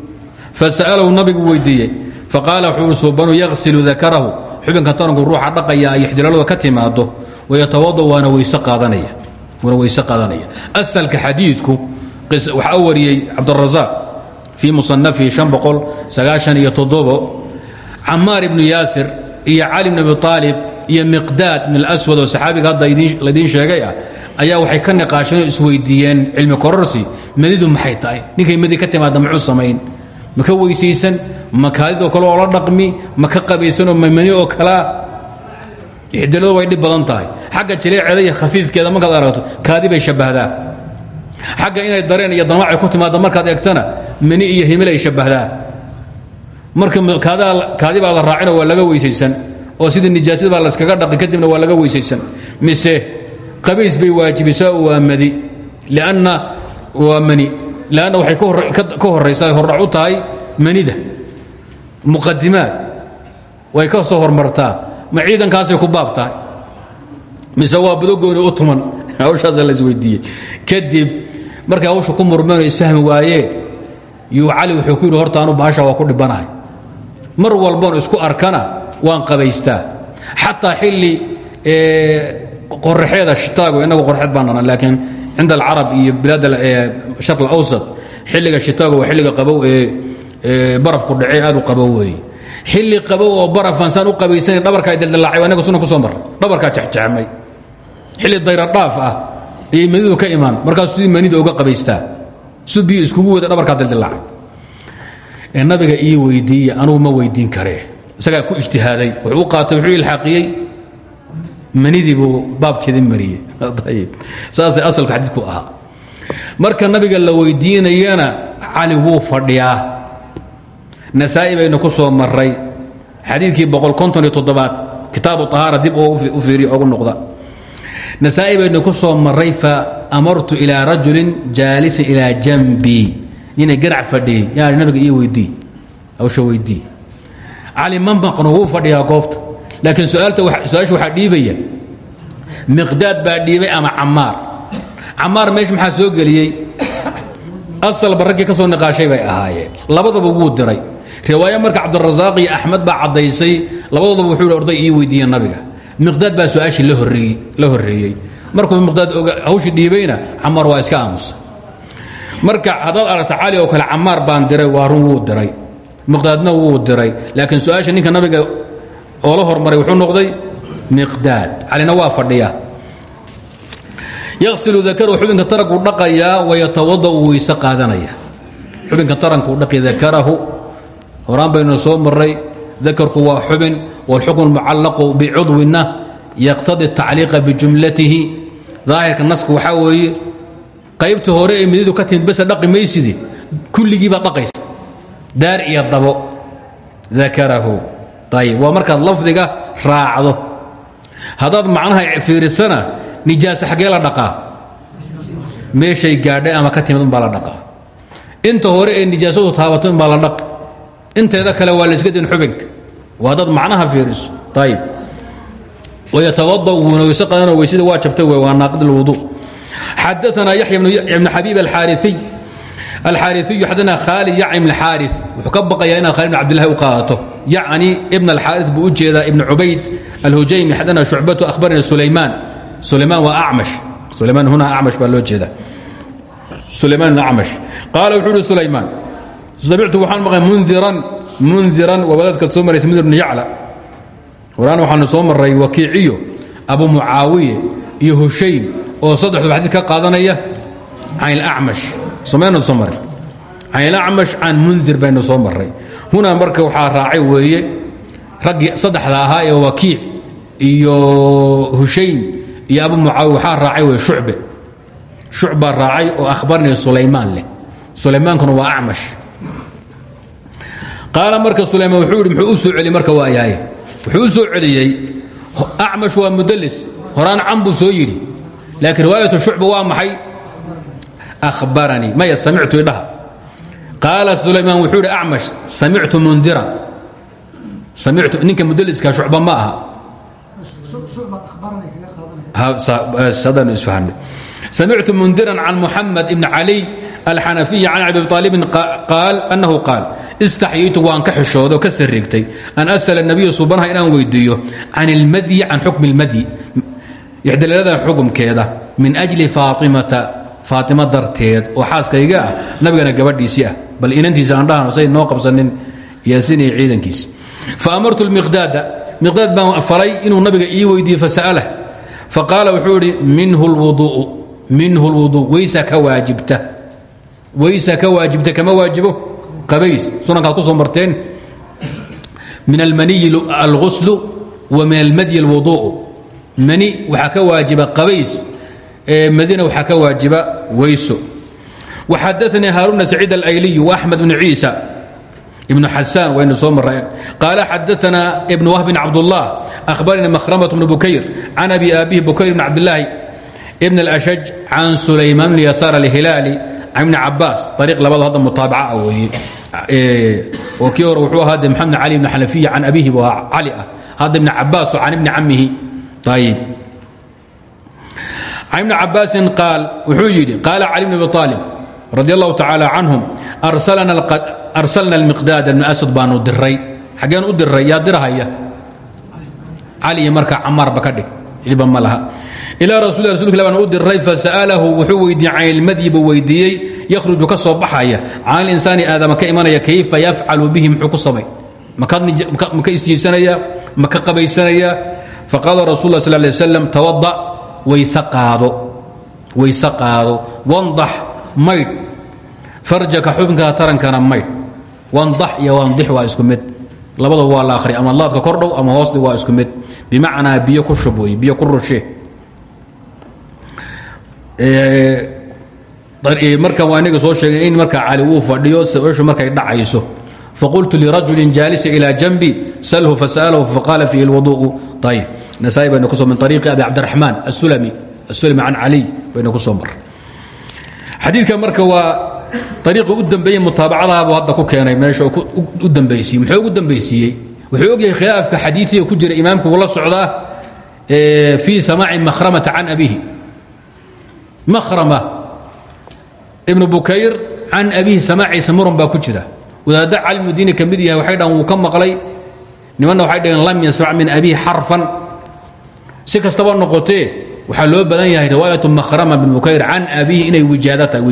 fasa'alahu nabigu weydiiyey faqaala wuxuu suubanu yaqsilu dakarahu xubinka taranku ruuxa dhaqaya ay ka timaado wayatawada waana weyse qaadanaya asalka xadiidku waxaa wariyey cabdurasaaq fii musanafihi camaar ibnu yaasir iyo cali bn abi aalib iyo miqdaad min alaswad oo saxaabiga hadda laidiin sheegay ah ayaa waxay ka niqaasheen oo cilmi kororsi madidu maxay tahay ninkay madi ka timaada muxuu samayn ma ka weysaysan ma kaadidoo kale oo la dhaqmi ma ka qabaysanoo mamani oo kalea ixdiladu way dhib badan tahay. Xagga jileeceeda iyo khafiifkeeda markaad aragto kaadi bay shabbahdaa xagga inay dareen iyo damacay ku timaadda markaad eegtana mani iyo himilay shabbahdaa marka kaadi baa la raacino waa laga weysaysan. Oo sidii nijaasada baa layskaga dhaqi kadibna waa laga weysaysan. Mise qabays bay waajibisaa waa madi. Lanna waa mani lanna waxay ka horaysaa hordhac u tahay manida muqadimaad way ka soo hormartaa ma ciidankaasay ku baab tahay mise waa budogooni u tuman hawshaasa la isweydiiyey kadib markay hawsha ku murmeen oo isfahmi waayeen yuu cali wuxuu ku yidhi horta anu baasha waa ku dhibanahay mar walboon isku arkana waan qabaystaa xataa xilli qoraxeeda shitaago innagu qorxeed baan nana laakiin cinda alcarab iyo bilaad sharq alawsat xilliga shitaago waa xilliga qabow ee barafku dhacee aad u qabow weeye xilli qabow oo barafaan saan u qabaysanayn dhabarkaa daldalaacay inaga sunna ku soo marra dhabarkaa jexjexmay xilli dayra dhaaf ah ayay manidu ka imaan markaasuu sidii manida uga qabaystaa su biyo iskugu wada dhabarkaa daldalaacay ee nabiga ii weydiiya anugu ma weydiin karee isagaa ku ijtihaaday wuxuu u qaatay wuxuu ilxaaqiyey manidii buu baabkeedii mariyey saasay asalka xadiidku ahaa. Marka nabiga la weydiinayana cali wuu fadhiyaa. Nasaa'i ku soo maray xadiidkii boqolkonton-iyo-toddobaad kitaabu ahaara dib u fiiriya ogu noqda. Nasaa'i ku soo maray fa amartu ilaa rajulin jaalisin ilaa janbii ninay ganac fadhiyey yaa nabiga ii weydii hawsha weydii cali ma maqno wuu fadhiyaa goobta laakiin su'aasha waxaa dhiibaya. Miqdaad baa dhiibay ama camaar camaar meesha maxaa soo geliyey? Asalba raggii ka soo bay ahaayeen. Labadaba wuu diray. Riwaayo marka cabdirasaaq iyo axmed baa caddaysay. Labadoodaba wuxuu orday ii weydiiye nabiga. Miqdaad baa su'aashii la horreeyey. Markuu miqdaad hawshii dhiibayna camaar waa iska aamusa marka haddaad aragta cali oo kale camaar baan diray waa run wuu diray. Miqdaadna wuu diray. Laakiin su'aasha ninka nabiga oo la hormaray wuxuu noqday miqdaad calina waa fadhiya yaqsilu dakaru xubinka tarankuu dhaqayaa wayatawada uu weyse qaadanaya xubinka tarankuu dhaqi dakarahu horaan baynu soo maray dakarku waa xubin wاlxukm اlmucallaqu bicudwina yaqtadi الtacliiqa bijumlatihi daahirka nasku waxaa weeye qaybta hore ee mididu ka timid base dhaqi maysidi kulligii baad dhaqaysa daar iyo dabo dakarahu ayb waa markaad lafdiga raacdo. Haddaad macnaha fiirisana nijaasa xaggee la dhaqaa. Meeshay gaadhay ama ka timid umbaa la dhaqaa. Inta hore ee nijaasadu taabatay umbaa la dhaqi inteeda kale waa layska din xubinka waa dad macnaha fiiriso. Ayb wayatawada wuuna weyse qadanoo weysada waa jabtay waa naaqid lwudu xadaana yaxya ibnu xabiib alxaariiy alxaariiyu xadana khaalid yacni ibn alxaari wuxuu ka baqayaa inaad khaalid ibn abdillahi u qaadato yacni ibn alxaari buu u jeedaa ibn cubayd alhujaymi xadana shucbatu akhbarana sulaymaan sulaymaan waa acmash sulaymaan huna acmash baa loo jeeda sulaymaan ibn acmash qaala wuxuu uhi sulaymaan samictu waxaan maqlay mundiran mundiran waa wadaadkaad soo maraysa mundir ibn yacla horaan waxaanu soo maray wakiiciyo abu mucaawiye iyo hushaym oo saddexduba xadiid ka qaadanaya can ilacmash somaynu soo maray. Can ilacmash can mundir baynu soo maray. Hunaa marka waxaa raacay weeye raggii saddexda ahaa ee wakiic iyo hushaym iyo abu mucaawiye waxaa raacay weye shucbe. Shucbaa raacay oo akhbarnaya sulaymaan leh. Sulaymaankuna waa acmash. Qaala marka sulaymaan wuxuu yidhi muxuu u soo celi marka waa yahay wuxuu u soo celiyey? Acmash waa mudlis horaan can buu soo yidhi. Laakiin riwaayatu shucba waa maxay ahbaranii maya samictu idhaha qaala sulaymaan wuxuu yidhi acmash samictu mundiran samictu ninka mudliska shucba ma aha mundiran can muxamed ibn caliy alxanafiyi can abi aalibin qaal annahu qaal istaxyiitu waan ka xishooda oo ka sariigtay an asala nabiya subanaha inaan weydiiyo can ilmadyi can xukmi اlmadyi ixdalaladan xukumkeeda min ajli faatima darteed oo xaaskayga ah nabigana gabadhiisii ah. Bal inantiisa aan dhahano say noo qabsanin yaasin iyo fa amartu lmiqdaada miqdaad baan falay inuu nabiga ii weydiiye fasa'alah faqaala wuxuu idhi minhu lwudu'u minhu lwuduu weysa ka waajibta. Weysa ka waajibta kama waajibo? Qabays sunankaad ku soo marteen. Min almaniyi alguslu wa min almadyi alwudu'u. Mani waxaa ka waajiba qabays madina waxaa ka waajiba weyso waxadaanii haaruna saciid alayliy وaxmed bn ciisa ibn xasaan waynu soo mareen qaala xadaana ibn wahb bn cabdالlah ahbarani mahramaة bn bukayr can abi abihi bukayr bn cabdilaahi ibn اlashaj can sulaymaan bn yasaar alhilaali can ibni cabaas ariiq labado hadda mutaabaca weeye oo kii hore wuxuu ahaa de maxamed cali bn xanafiya can abihi bu ahaa cali ah hadda ibn cabaas oo can ibni camihi ayib can ibni cabaasin qaal wuxuu yidhi qaala cali bn abi aalib radi allahu tacaala canhum arsalna almiqdaad bn asad baanu diray xaggeen u diray yaa dirahaya? Cali marka camaarba ka dhig cidba ma laha. Ilaa rasul rasulka baan u diray fasa'alahu wuxuu weydiiyey can ilmadyi buu weydiiyey yakhruju ka soo baxaya. Aadama ka imanaya kayfa yafcalu bihi muxuu ku samay maka istiisanaya ma ka qabaysanaya. Faqaala rasul tawada wayse aado wandax maydh farjaka xubinka tarankana maydh wandax iyo wandix waa isku mid. Labada waa la ahriya ama laadka kordhow ama hoosdi waa isku mid. Bimacnaa biyo ku shub wey biyo ku rushe. Soo sheegay in marka cali wuu fadhiyo sashu markay dhacayso. Faqultu lirajulin jaalisa ilaa janbi salhu fasa'alahu faqaala fiihi اlwaduuءu ayb nasaa-i bayna ku so min ariiqi abi cabdiraxmaan asulami asulami can caliy bayna ku soo mar. Xadiidka marka waa ariiqii u dambeeyey mutaabacadaabuu hadda ku keenay. Meesha u dambaysiiyey muxuu ugu dambaysiiyey wuxuu ogyahay khilaafka xadiiiga ku jira imaamku uu la socdaa fii samaaci mahramata can abihi mahrama ibnu bukayr can abihi samaaciisa muran baa ku jira. Wadaadda calimuddiini ka mid yahay waxay dhahan wuu ka maqlay. Nimanna waxay dhaheen lam yasmac min abihi xarfan si kastaba noqotee waxaa loo badan yahay riwaayatu mahrama bin bukayr can abihi inay wijaado tahay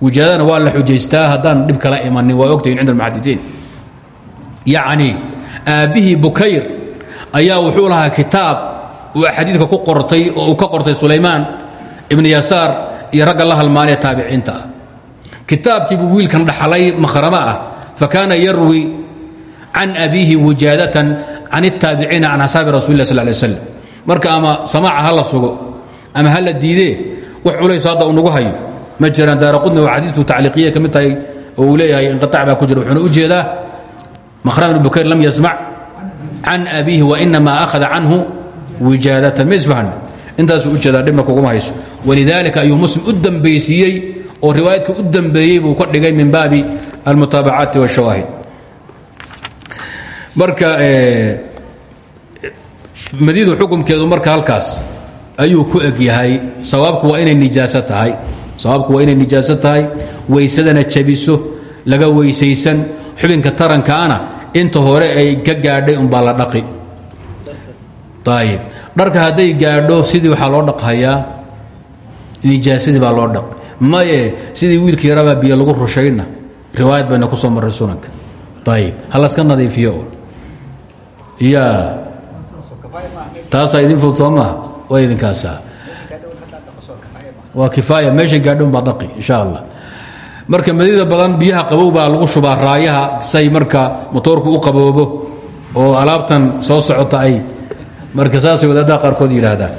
wijaado waa la xujaystaa haddaan dhib kala imanin waa ogtahin cinda almuxadidiin yacni aabbihii bukayr ayaa wuxuu lahaa kitaab uu xadiidka ku qortay oo ka qortay sulaymaan ibn yasaar iyo ragga la halmaanee taabiciinta. Ah kitaabkiibuu wiilkan dhaxlay mahrama ah fakaana yarwi can abiihi wijaadatan can اtaabiciina can asxaabi rasul lah sal lay slam marka ama samaaca ha la sugo ama ha la diidee wax culayso hadda unagu hayo ma jiraan daara qudni waa xadiiku tacliiqiya ka mid tahay oo uu leeyahay inqiطac baa ku jira wuxuuna u jeedaa mahrama ibn bukayr lam yasmac can abiihi wainama akhada canhu wijaadatan ma isfahan intaasuu u jeedaa dhibna kuguma hayso walidaalika ayuu muslim u dambaysiiyey oo riwaayadka u dambeeyey buu ka dhigay min baabi almutaabacaati wاshawaahid marka madidu xukumkeedu marka halkaas ayuu ku eg yahay sawaabku waa inay nijaaso tahay. Sawaabku waa inay nijaaso tahay weysadana jabiso laga weysaysan xubinka tarankaana inta hore ay ka gaadhay umbaa la dhaqi. Ayib dharka hadday gaadho sidii waxaa loo dhaqhayaa nijaasadii baa loo dhaq. Maye sidii wiilkii yarabaa biyo lagu rushayna riwaayad bayna ku soo marray sunanka. Ayib ha laska nadiifiyo ya taasaa idin fud soo maha waa idinkaasa waa kifaaya baa daqi insha allah marka madida badan biyaha qabow baa lagu shubaa raayaha say marka motoorku u qaboobo oo alaabtan soo socota ay marka saasay wadaadaha qaarkood yidhaahdaan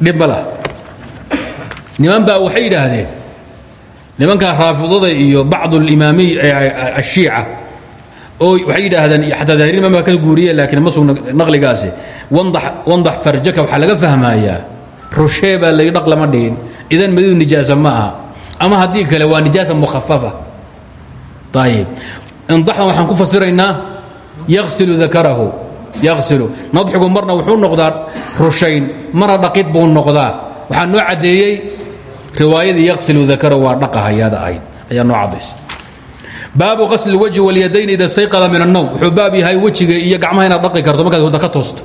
dhib ma niman baa waxay yidhaahdeen nimankan raafidada iyo bacdu alimaamiy ashiica oo waxay yidhaahdeen xataa daahiriin ma ka guuriye laakiin ma sugna naqligaasi. Wandax farjaka waxaa laga fahmayaa rushee baa layi dhaq lama dhigin idan madidu nijaasa ma aha. Ama haddii kale waa nijaasa mukhafafa. Ayib indaxdan waxaan ku fasiraynaa yaksilu dakarahu. Yaksilu nadxigu marna wuxuu noqdaa rushayn marna dhaqid buu noqdaa. Waxaa noo caddeeyey riwaayadii yaksilu dakarahu waa dhaqahayaada ahayd. Ayaa noo caddays baabu asl wji wlyadayn ida stayqada min anowm wuxuu baab yahay wejiga iyo gacmaha inaad dhaqi karto. Markaad hud ka toosto.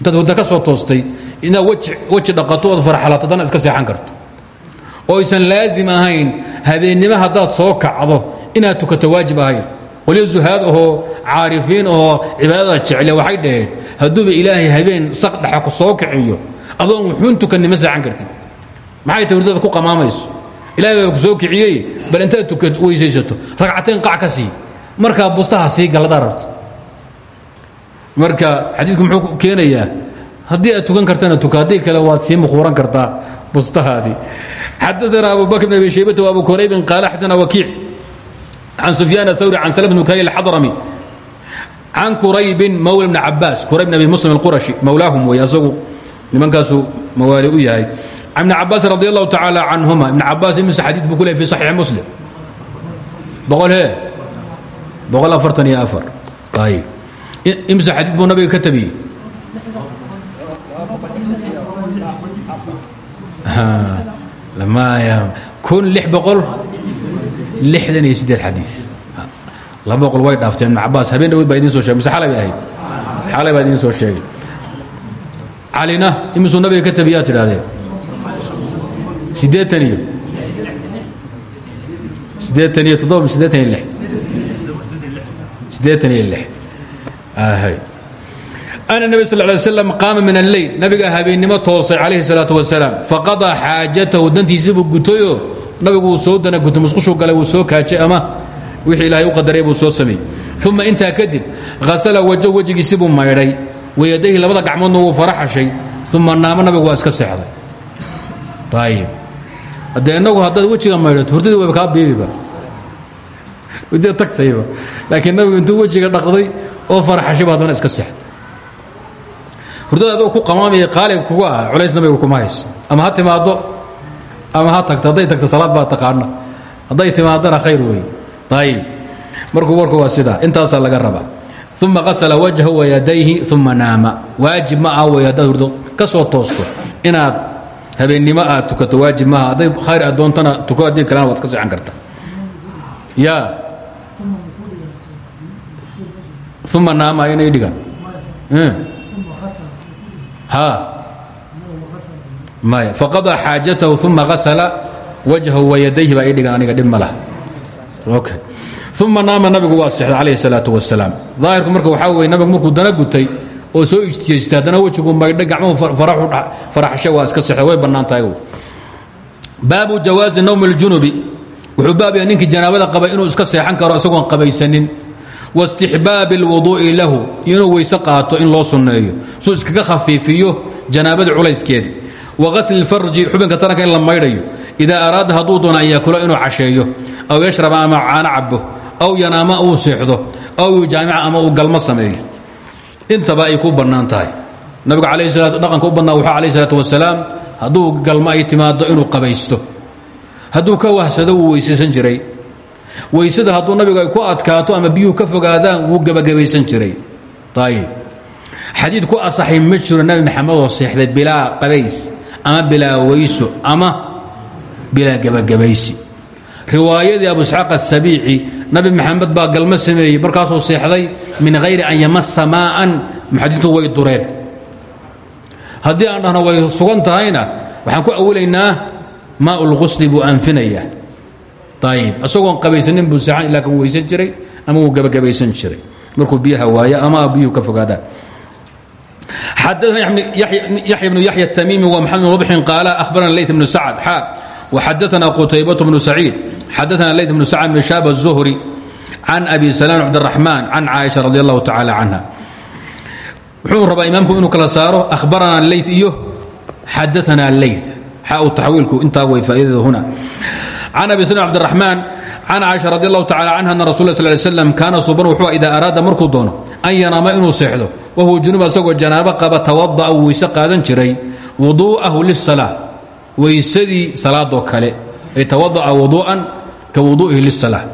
Intaad hud ka soo toostay inaad weji dhaqato ood farxalato dana iska seexan karto. Oo aysan laazim ahayn habeennimo haddaad soo kacdo inaad tukato waajib ahayn. Qolyo zuhaad ahoo caarifiin ahoo cibaadada waxay dhaheen hadduuba ilaahay habeen saq dhaxa soo kiciyo adoon wuxuun tukanni ma seexan kartid. Maxay tahy ku qamaamayso ilahay ku soo kiciyey bal intaad tuka weysaysato ragcatayn qac ka sii. Bustaha sii galladaa rabto. Marka xadiidku muxuu keenayaa haddii aad tukan kartana tuka kale waad sii makhuuran kartaa bustahaadii. Xadaanaa abu bakr bn abi shaybata abu kuraybin qaala xadana wakiic can sufyaan ahawri can sl bn mukayl axdrami can quraybin mawla bni cabaas qurayb bn abi muslim alqurashi mawlaahum wey asagu. Nimankaasu mawaali u yahay ibni cabaasin radi allahu tacaala ibn cabaas imise xadiid buu ku fi saxiixi muslim boqol he boqol afartan iyo afar ayb imise xadiid buu nabiga ka tabiyey kun lix boqol lixdan iyo sideed xadii laba boqol way dhaafteen ibn cabaas habeen dhaweyd baa idin so xalay bay xalay baa soo sheegay calina imisuu nabiga ka tabiyaa siddeetan iyo siddeetan iyo toddoba siddeetan iyo lix? Siddeetan iyo lix. Ana nebi sal ly slam qaama min alleyl nabiga habeennimo toosay calayhi salaatu wasalaam. Faqadaa xaajatahu. Dantiisii buu nabigu soo dana gutay musqushuu galay soo kaajay ama wixii ilaahay u qadaray buu soo sameeyey. Uma intaa kadib hasala wajo wejigiisii buu maydhay. Wayadayhi labada gacmoodna wuu faraxashay. Uma naamo nabigu waa iska seexday. Ayib haddee innagu haddaad wejiga maydhato hurdadii wayba kaa biibiba hurdada tagtayba laakiin nabigu intuu wejiga dhaqday oo faraxashay ba haddana iska seexday hurdada adoo ku qamaamaya qaalib kugu ah culays nabiga kuma hayso. Ama ha timaaddo ama ha tagto hadday tagto salaad baa taqaana hadday timaadana khayr wey ayib markuu warku waa sidaa intaasaa laga rabaa. Uma qasla wajha wayadayhi uma naama. Waajib ma aha wey haddaad hurdo ka soo toosto inaad habeennimo aad tukato waajib maaha. Hadday khayr aad doontana tuko haddii kalena waad ka seexan karta. Ya. Uma naama inay dhigan maya. Faqadaa xaajatahu uma hasla wajhahu wayadayhi baa ii aniga dhib okay uma naama nabigu waa sexday calayhi salaatu wasalaam daahirku marka waxaa weye nabigu markuu dana gutay oo soo ijtiyeystay haddana wejigu maydhay gacmuhu faraxshay waa iska sexday way bannaan tahay baabu jawaazi nawmi اljunubi wuxuu baab yahay ninkii janaabada qabay inuu iska seexan karo isagoon qabaysanin wاstixbaabi اlwuduu'i lahu inuu weyse qaato in loo sunneeyo suu iskaga khafiifiyo janaabada culayskeeda wagasli اlfarji xubinka taranka in la maydhayo idaa araada hadduu doono an yaakula inuu casheeyo aw yashraba ama caano cabo aw yanaama uu seexdo aw yujaamica ama uu galmo sameeyo intaba ay ku bannaan tahay. Nabigu dhaqanka u badnaa wuxuu alayh salaat wasalaam hadduu galmo ay timaado inuu qabaysto. Hadduu ka wahsado wuu weysaysan jiray. Weysada hadduu nabigu ay ku adkaato ama biyuhu ka fogaadaan wuu gebagabaysan jiray. Ayib xadiid ku asaxay ma jiro nabi maxamed oo seexday bilaa qabays ama bilaa weyso ama bilaa gebagabaysi riwaayadii abu isxaaq asabiici nabi maxamed baa galmo sameeyey markaasuu seexday min hayri an yamasa maa'an muxadiintu way dureen. Haddii aan dhahno way sugan waxaan ku awilaynaa maa ulqusli buu anfinayaa ayib isagoon qabaysanin buu seexan ilaa kuu weysan ama wuu gebagabaysan jiray. Markuu biyaha waayo ama biyuhu ka fogaadaan. Xadaana yaxya bnu yaxya الtamiimi wa maxamed bn wabxin qaala ahbarana layt bnu sacd xaa وxadثna qتaybaة بن سacيid xadثna layt بن sacd بن شhاب الزهري can أbi سلام cبدالرحمن can caaشha رضي الله taعالى عنها wuxuu rabaa imaamku inuu kala saaro أhbarana layt iyo xadaثna layt xa taxwiilku intaa way faa'iidada huna can abi سلام cبدالرحمن can caaشha رضي الله taعالى عنها أن رsul اه صل ل سلم kaana suban wuxuu ida araada markuu doono an yanaama inuu seexdo wahuwa junuba isagoo janaabo qaba tawadaأ uu weyse qaadan jiray wuضuءahu للصلاة weysadii salaadoo kale ay tawada'a wuduu'an ka wuduu'ihi lisalaa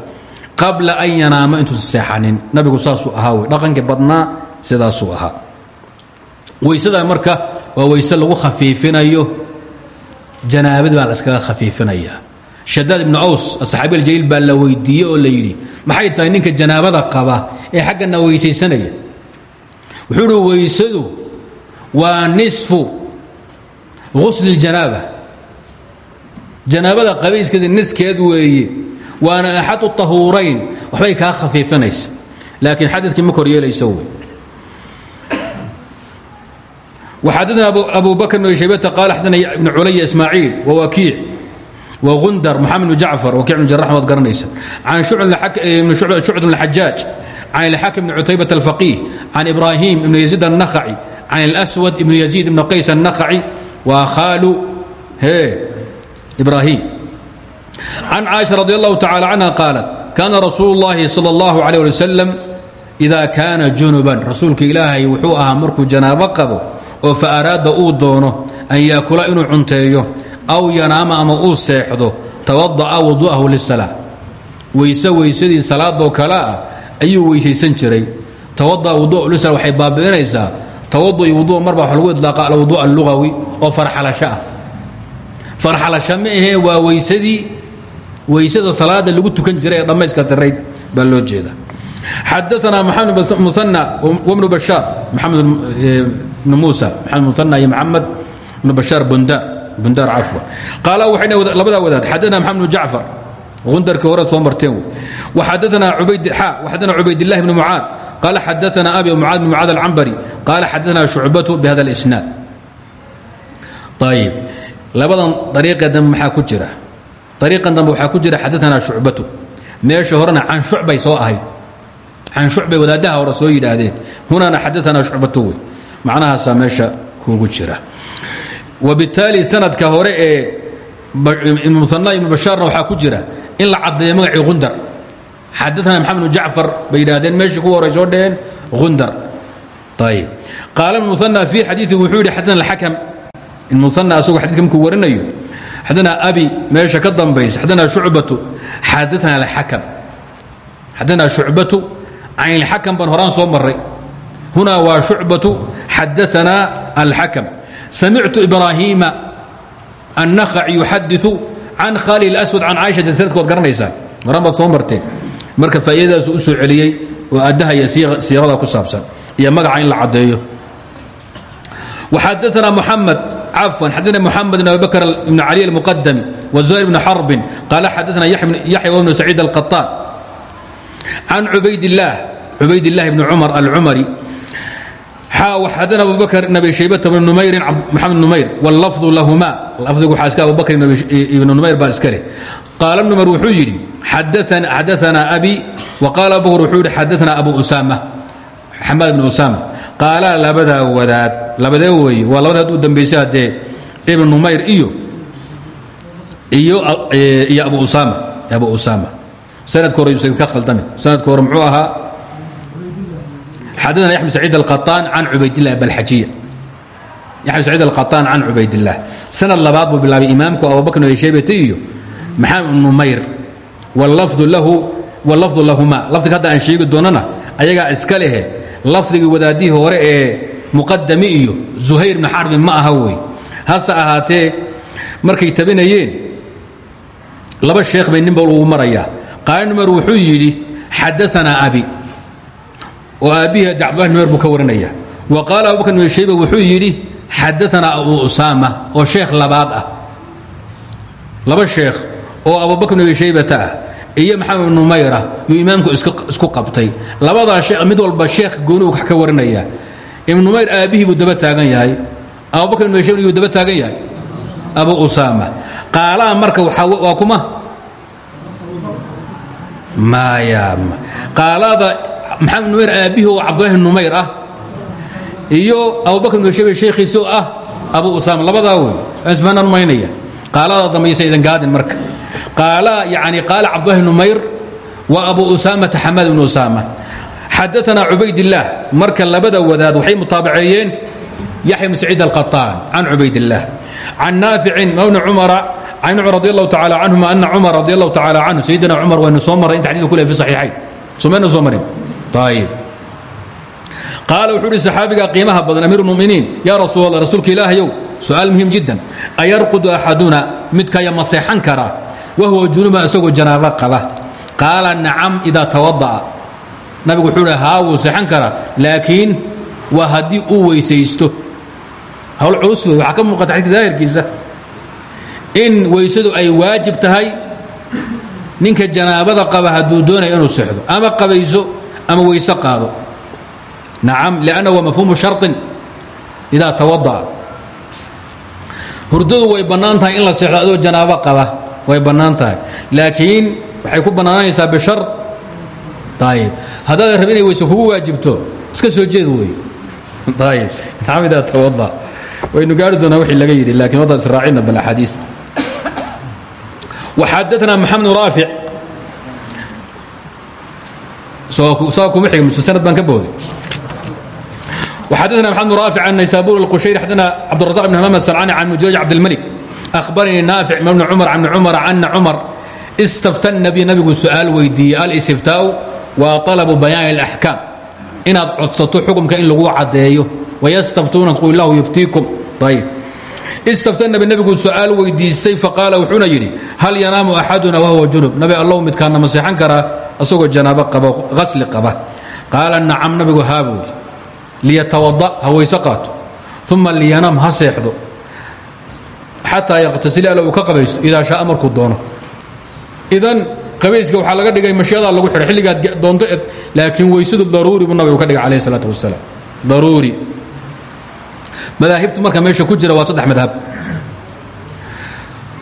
qabla an yanaama intuusa seexanin nabigu saasuu ahaa wey. Dhaqankii badnaa sidaasuu marka waa weyse lagu khafiifinayo. Janaabadii baa la iskaga khafiifinayaa. Shadaad aws asaxaabi aljaliil baa la weydiiyey oo maxay tahay ninka janaabada qaba ee xaggana weysaysanaya? Wuxuu weysadu waa nisfu ghusli اljanaaba janaabada qabayskeeda niskeed weeye waana axadu tahuurayn waxbay kaa khafiifinaysa laakiin xadadkii ma kor yeelayso wey وxadثna أbu bكر بن شhaybة قال xadثna بن culya إسmاعيiل وwkiiع وغundر محamed بن جaعفر وkiع بن جرح waad garanaysa عan شhucd بن الحجاaج عن الحاkم بن عتيبة الفقيه عن إبراهيم بن يزيد النخعي عن الأسود بن يزيد بن qays النخعي waa khaalu إبراهيم عن cائشha رضي الله تعالى عنها قالت كاna رasuuل اللahi صلى الله عليه لي وسلم إذا كاana جuنبا rasuulka ilaahay wuxuu ahaa markuu janaabo qabo oo fa araada uu doono an yaakula inuu cunteeyo aw yanaama ama uu seexdo tawada'a wudu'ahu lisalaa weyse weysadii salaadoo kale ah ayuu weysaysan jiray tawada'a wudu'ahu lisala waxay baabi'inaysaa tawadu'i wudu' marba waxa lagu idlaaqa alwudu' allugawi oo farxalasho ah farxalasho ma ahee waa weysadii weysada salaada lagu tukan jiray ee dhammayska tirayd loo jeeda xadaana maxamed muana wbnu bashaar maxamed ibn muusa maxamed muana iyo maxamed ibnu bashaar bundar bundar cafwa. Qaala waxay labadaa wadaad xadaana maxamed bnu jacfar gundarkii hore soo marteen waxadaana ubayd xa waxadaana cubaydillahi bni mucaad qaala xadaana abi mucaad bn mucaad alcambari qaala xadaana shucbatu bihada اlisnaad ayib labadan dariiqee dambe maxaa ku jira? Dariiqan dambe waxaa ku jira xadaana shucbatu. Meesha horena can shucbay soo ahayd. Can shucbay wadaadaha hore soo yidhaahdeen. Hunana xadaana shucbatu wey. Macnahaasaa meesha kuugu jira. Wabitaali sanadka hore ee muana ibnu bashaarna waxaa ku jira in la caddeeyo magacii gundar. Xadaana maxamed bnu jacfar bay yidhahdeen meeshii kuwa hore soo dheheen gundar. Ayb qaala muana fii xadiii wuxuu yidhi xadana alxakam muana asagoo xadidka markuu warinayo xadana abi meesha ka dambaysa xadana shucbatu xadaana alxakam xadana shucbatu can ilxakam baan horaan soo maray huna waa shucbatu xadaana alxakam samictu ibraahiima annakhaci yuxadiu can khali اlaswad can caaishata sanadkood garanaysaan horaan baad soo marteen. Marka faa'iidadaasu u soo celiyey oo addahaya siiqada ku saabsan iyo magaca in la caddeeyo وxadثna محamed cafوا xadثna محamed بن abi bakr بn عalي المqdmi وزهير بن xرب qال xadثna yaحya بن سacيid القطاn عن عubayd الlah عubayd الlah بن cmر الcmري xadثna abu bakr بn abi shaybة بn نmayri mxamed نmayr والlفظ lahma lafdigu waxaa iska abu bakr ibn numayr baa iska leh qaala numar wuxuu yidhi xadaثna abi وqaala abu bakr wuxuu yidhi xadaثna abu usama xamaad بn usama qaalaa labadaa wadaad labadee weeye waa labada u dambaysay haddee ibn numayr iyo iyo iyo abu usama abu usama sanadka hore yuusan ka khaldamin sanadka hore muxuu ahaa xadana yaxmed saciid alqaطaan can cubaydilah balxajiya yaxmed saciid alqaطaan can cubaydillaah sanad labaad buu bilaabay imaamku abubakr ibn shaybati iyo maxamed ibn numayr. Wallafdu lahu wallafdu lahuma. Lafdiga hadda aan sheegi doonana ayagaa iska lehe lafdigii wadaadihii hore ee muqadami iyo zuhayr bni xarbin ma aha wey. Hase ahaatee markay tabinayeen laba sheekh bay ninba ugu marayaa. Qaali numer wuxuu yidhi xadaanaa abi oo aabbihii cabdullahi numer buu ka warinaya wa qaala abubakr ibn shayba wuxuu yidhi xadaanaa abu usaama oo sheekh labaad ah. Laba sheekh oo abubakr ibn shaybata ah iyo maxamed numayra yuu imaamku isku qabtay. Labadaa sheekh mid walba sheekh goonigu ka warinaya. Ibn numayr aabbihii buu daba taagan yahay. Abubakr ibn shayba yuu daba taagan yahay? Abu usaama. Qaalaha marka waa kuma? Maya qaalada maxamed numayr aabbihii oo cabdullahi numayr ah iyo abubakr ibn shayba sheekhiisi oo ah abu usaama. Labadaa wey isbanaan maynaya. Qaalada dambaysa idan gaadin marka yani qaala cabdullahi numayr wa abu usaamata xamaad ibn usaama xadaana cubaydillaah marka labada wadaad waxay mutaabaceeyeen yaxya bn saciid alqaطaan can cubaydillaah can naaficin mawni cumara can cumar radi allahu tacala canhuma ana cumar radi allahu tacala canhu sayidina cumar waynu soo maray inta xadidka ku leh fi saxiixayn. Somayna soo marin. Ayib qaala wuxuu uhi saxaabiga qiimaha badan amiir muminiin yaa rasuul allah rasuulka ilaahayow su'aal muhiim jiddan ayarqudu axaduna midkaya ma seexan karaa wahuwa junuba isagoo janaabo qaba qaala nacam idaa tawada'a nabigu wuxuu hi haa wuu seexan karaa laakiin waa haddii uu weysaysto hawl culus wey waxaa ka muuqata xadidka daahirkiisa in weysadu ay waajib tahay ninka janaabada qaba hadduu doonaya inuu seexdo ama qabayso ama weyse qaado nacam lianna waa mafhuumu way bannaan in la seexdo adoo qaba way bannaan laakiin waxay ku bannaananaysaa bishar. Ayb haddaad rab inay weyse kugu waajibto iska soo jeed wey ayb xamidaa tawada. Waynu gaari wixii laga yidhi laakiin waddaas raacina bal axaadiista waxaadaanaa maxamed raafic saa kuma xig mise sanad baan ka booday. Waxaadaana maxamed raafic an naysabur alqushayri xadana cabdurazaq bn hamaam asancaani can mujaaj cabdilmalik barnii naafic ibn cumar bn cumar ana cumar istafta nabi nabigu su'aal weydiiyey alistitaau waa alabu bayaani اlaxkaam inaad codsato xukumka in lagu caddeeyo wayastaftuunaka qul illahu yuftiikum ayb istafta nabi nabigu su'aal weydiistay faqaala wuxuuna yidhi hal yanaamu axaduna wahuwa junub nabi allow midkaana ma seexan karaa asagoo janaabo qaba qasli qaba qaala nacam nabigu haa buudi liyatawada hawayse qaato uma liyanaam ha seexdo xataa yaqtasil alla uu ka qabaysto idaa shaaa markuu doono. Idan qabayska waxaa laga dhigay mashyadaa lagu xidhay xilligaad doonto ed laakiin weysadu daruuri buu nabigu ka dhigay calayh isalaatu wasalaam daruuri. Madaahibtu marka meesha ku jira waa saddex madhab.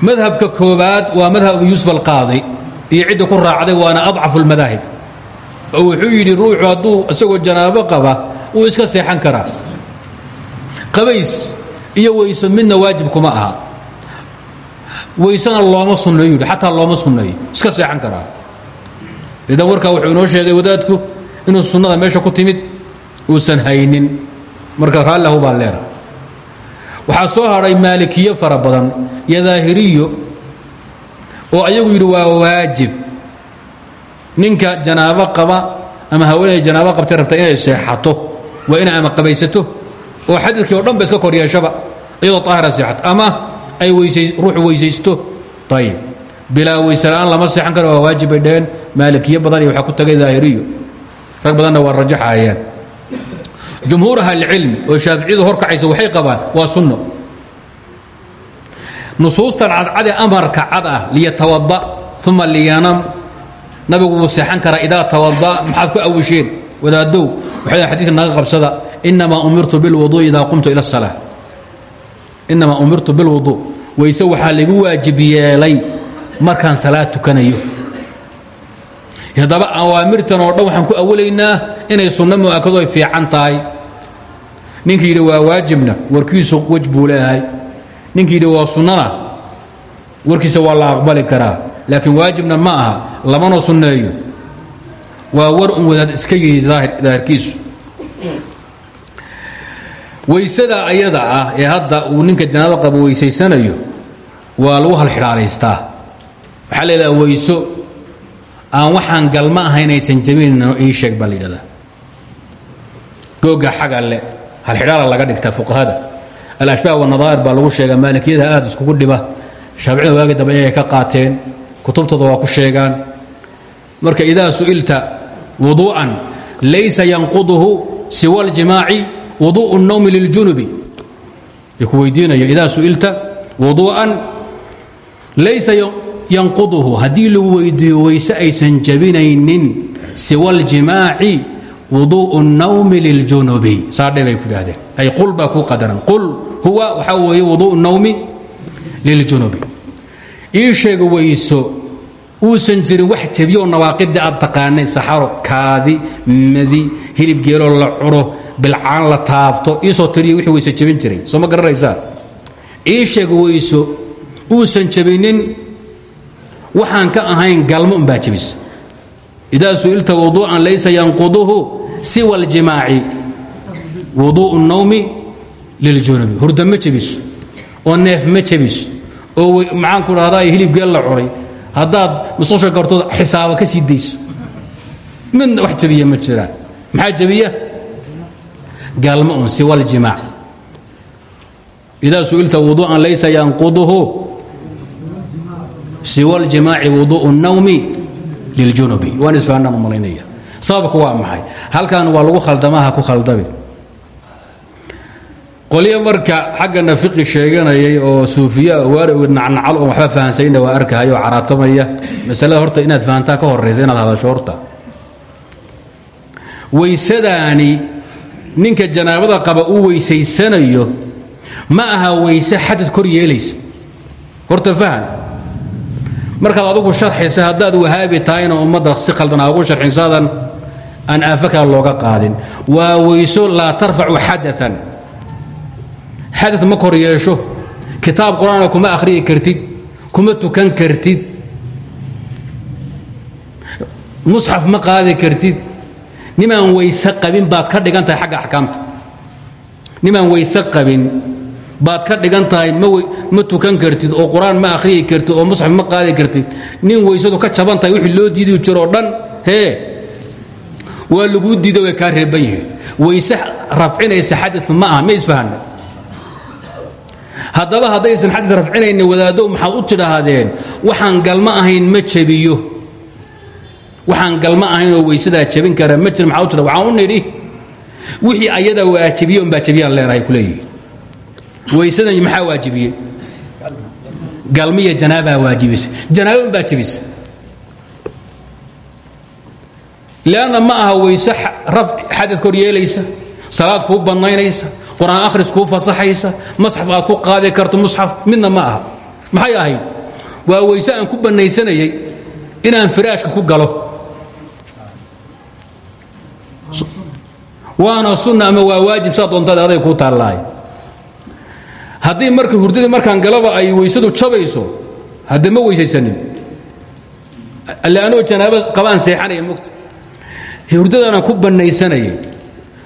Madhabka koobaad waa madhab yuusuf alqaadi iyo cidda ku raacday waana adcafu lmadaahib oo wuxuu yidhi ruuxu hadduu isagoo janaabo qaba wuu iska seexan karaa. Qabays iyo weyso midna waajib kuma aha weysena looma sunneeyo xataa looma sunneeyo iska seexan karaa. Idan warkaa wuxuu inoo sheegay wadaadku inuu sunnada meesha ku timid uusan haynin. Marka raallahu baan leera soo hadhay maalikiyo fara badan iyo daahiriyo oo ayagu yidhi waa waajib. Ninka janaabo qaba ama haweenay janaabo qabtay rabta inay seexato waa inay ama qabaysato oo xadiidkii o dhan ba iska kor yeeshaba iyadoo aahira seexato. Ama ay ruuxu weysaysto. Ayib bilaa weyse la'aan lama seexan karo waa waajib bay dhaheen. Badan iyo waxaa ku tagay daahiriyo. Rag badanna waa rajaxayaan jumhuur ahlicilmi oo shaaficiyadu horkacaysa waxay qabaan waa sunno. Nusuustan cadcade amarka cad ah liyatawada uma liyanam. Nabigu wuu seexan karaa idaa tawada ku awisheen. Wadaadow waxay naga qabsada inamaa umirtu bilwuduu idaa qumtu ila اsalaa inamaa umirtu bilwuduu weyse waxaa lagu waajib yeelay markaan salaad tukanayo. Haddaba awaamirtan oo dhan waxaan ku awalaynaa inay sunno mu'akado ay fiican tahay. Ninkii yidhi waa waajibna warkiisu wej buu leeyahay. Ninkii yidhi waa sunnana warkiisa waa la aqbali karaa. Laakiin waajibna ma aha lamana sunneeyo. Waa war un wadaad iska yidhi daahirkiisu weysada ayada ah ee hadda uu ninka janaabo qabo weysaysanayo waa lagu halxidhaalaystaa. Waxaa leedaha weyso aan waxaan galma ahayn aysan jabinin ii sheeg baa la yidhahdaa. Googa xagalle halxidhaala laga dhigtaa fuqahada. Alashbaah wanadaa'ir baa lagu sheegaa maalikiyada aad iskugu dhiba shaaficida waagi dambe ayay ka qaateen kutubtooda waa ku sheegaan. Marka idaa su'ilta wuduu'an laysa yanquduhu siwa اljimaaci wuduuءu الnowmi liljunubi bay ku weydiinaya idaa su'ilta wuduu'an laysa yanquduhu haddii lagu weydiiyo weyse aysan jabinaynin siwa اljimaaci wuduuءu الnowmi liljunubi saadhe bay ku idhahdeen ay qul baa kuu qadaran qul huwa waxaa weeye wuduuءu الnowmi liljunubi ii sheega weyso uusan jirin wax jebiyo nawaaqidii aad taqaanay saxaro kaadi madi hilib geeloo la cuno bilcaan la taabto iisoo tiriya wixii weyse jebin jiray. Soo ma garanaysaa? Ii sheeg weyso uusan waxaan ka ahayn galmo umbaa jebisa idaa su'ilta wuduu'an laysa yanquduhu siwa aljimaaci wuduu'u nawmi liljunubi hurda ma oo neef ma jebiso oo maxaanku dhahdaa hilibgeel la curay. Haddaad masosha gartood xisaabo ka sii dayso. Wax jebiya ma jiraan. Maxaa jebiya gaalma un siwa اljimaac idaa su'ilta wuduu'an laysa yanquduhu siwa اljimaaci wuduuءu الnowmi liljunubi waan isfahanaan u malaynaya sababku waa maxay halkan waa lagu khaldamaha ku khaldabi qolyo marka xaggana fiqi sheeganayay oo suufiya waari nacnacal oon waxba fahansayna waa arkahayo oo caraatamaya masalada horta inaad fahantaa ka horaysa inaad hadasho horta waysadaani ninka janaabada qaba uu weysaysanayo ma aha weyse xadad kor yeelaysa. Horta fahan markaad adugu sharxaysa haddaad wahaabi tahayna ummadda si khaldan aa ugu sharxinsadan aan aafo looga qaadin. Waa weyso laa tarfacu xadaan xada ma kor yeesho. Kitaab qur'aana kuma akhriyi kartid kuma tukan kartid. Musxaf ma qaadi kartid nimaan weyse qabin baad ka dhigan tahay xagga axkaamta. Nimaan qabin baad ka dhigan tahay ma tukan kartid oo qur'aan ma akhriyi kartid oo musxaf ma qaadi kartid. Nin weysadu ka jaban wixii loo diidi jiro dhan hee waa laguu diido way reeban yihiin. Weyse rafcinaysa xada ma aha ma isfahanna haddaba haddaysan xadid rafcinayni wadaaddo maxaad u tidhaahdeen? Waxaan galma ahayn ma jabiyo waxaan galma ahaynoo weysadaa jabin kara ma jir maxaa u tidha waxaan u nidhi wixii ayadaa waajibiye unbaa jabiyaan leenahay ku leeyihi weysadan maxaa waajibiyey galmiya janaabaa waajibisa. Janaaba unbaa jabisa. Leanna ma aha weyse xadad kor yeelaysa salaad kuu bannaynaysa qur'aan akhris kuu fasaxaysa masxaf aad ku qaadi karto musxaf midna ma aha. Maxay ahayd waa weyse aan ku bannaysanayay inaan firaashka ku galo waana sunna ama waa waajib saa aday kuu taallaay haddii marka hurdadii markaan galaba ay weysadu jabayso hadda ma weysaysanin. Alle anoo janaabo qabaan seexanaya mogta hurdadaanaan ku bannaysanayay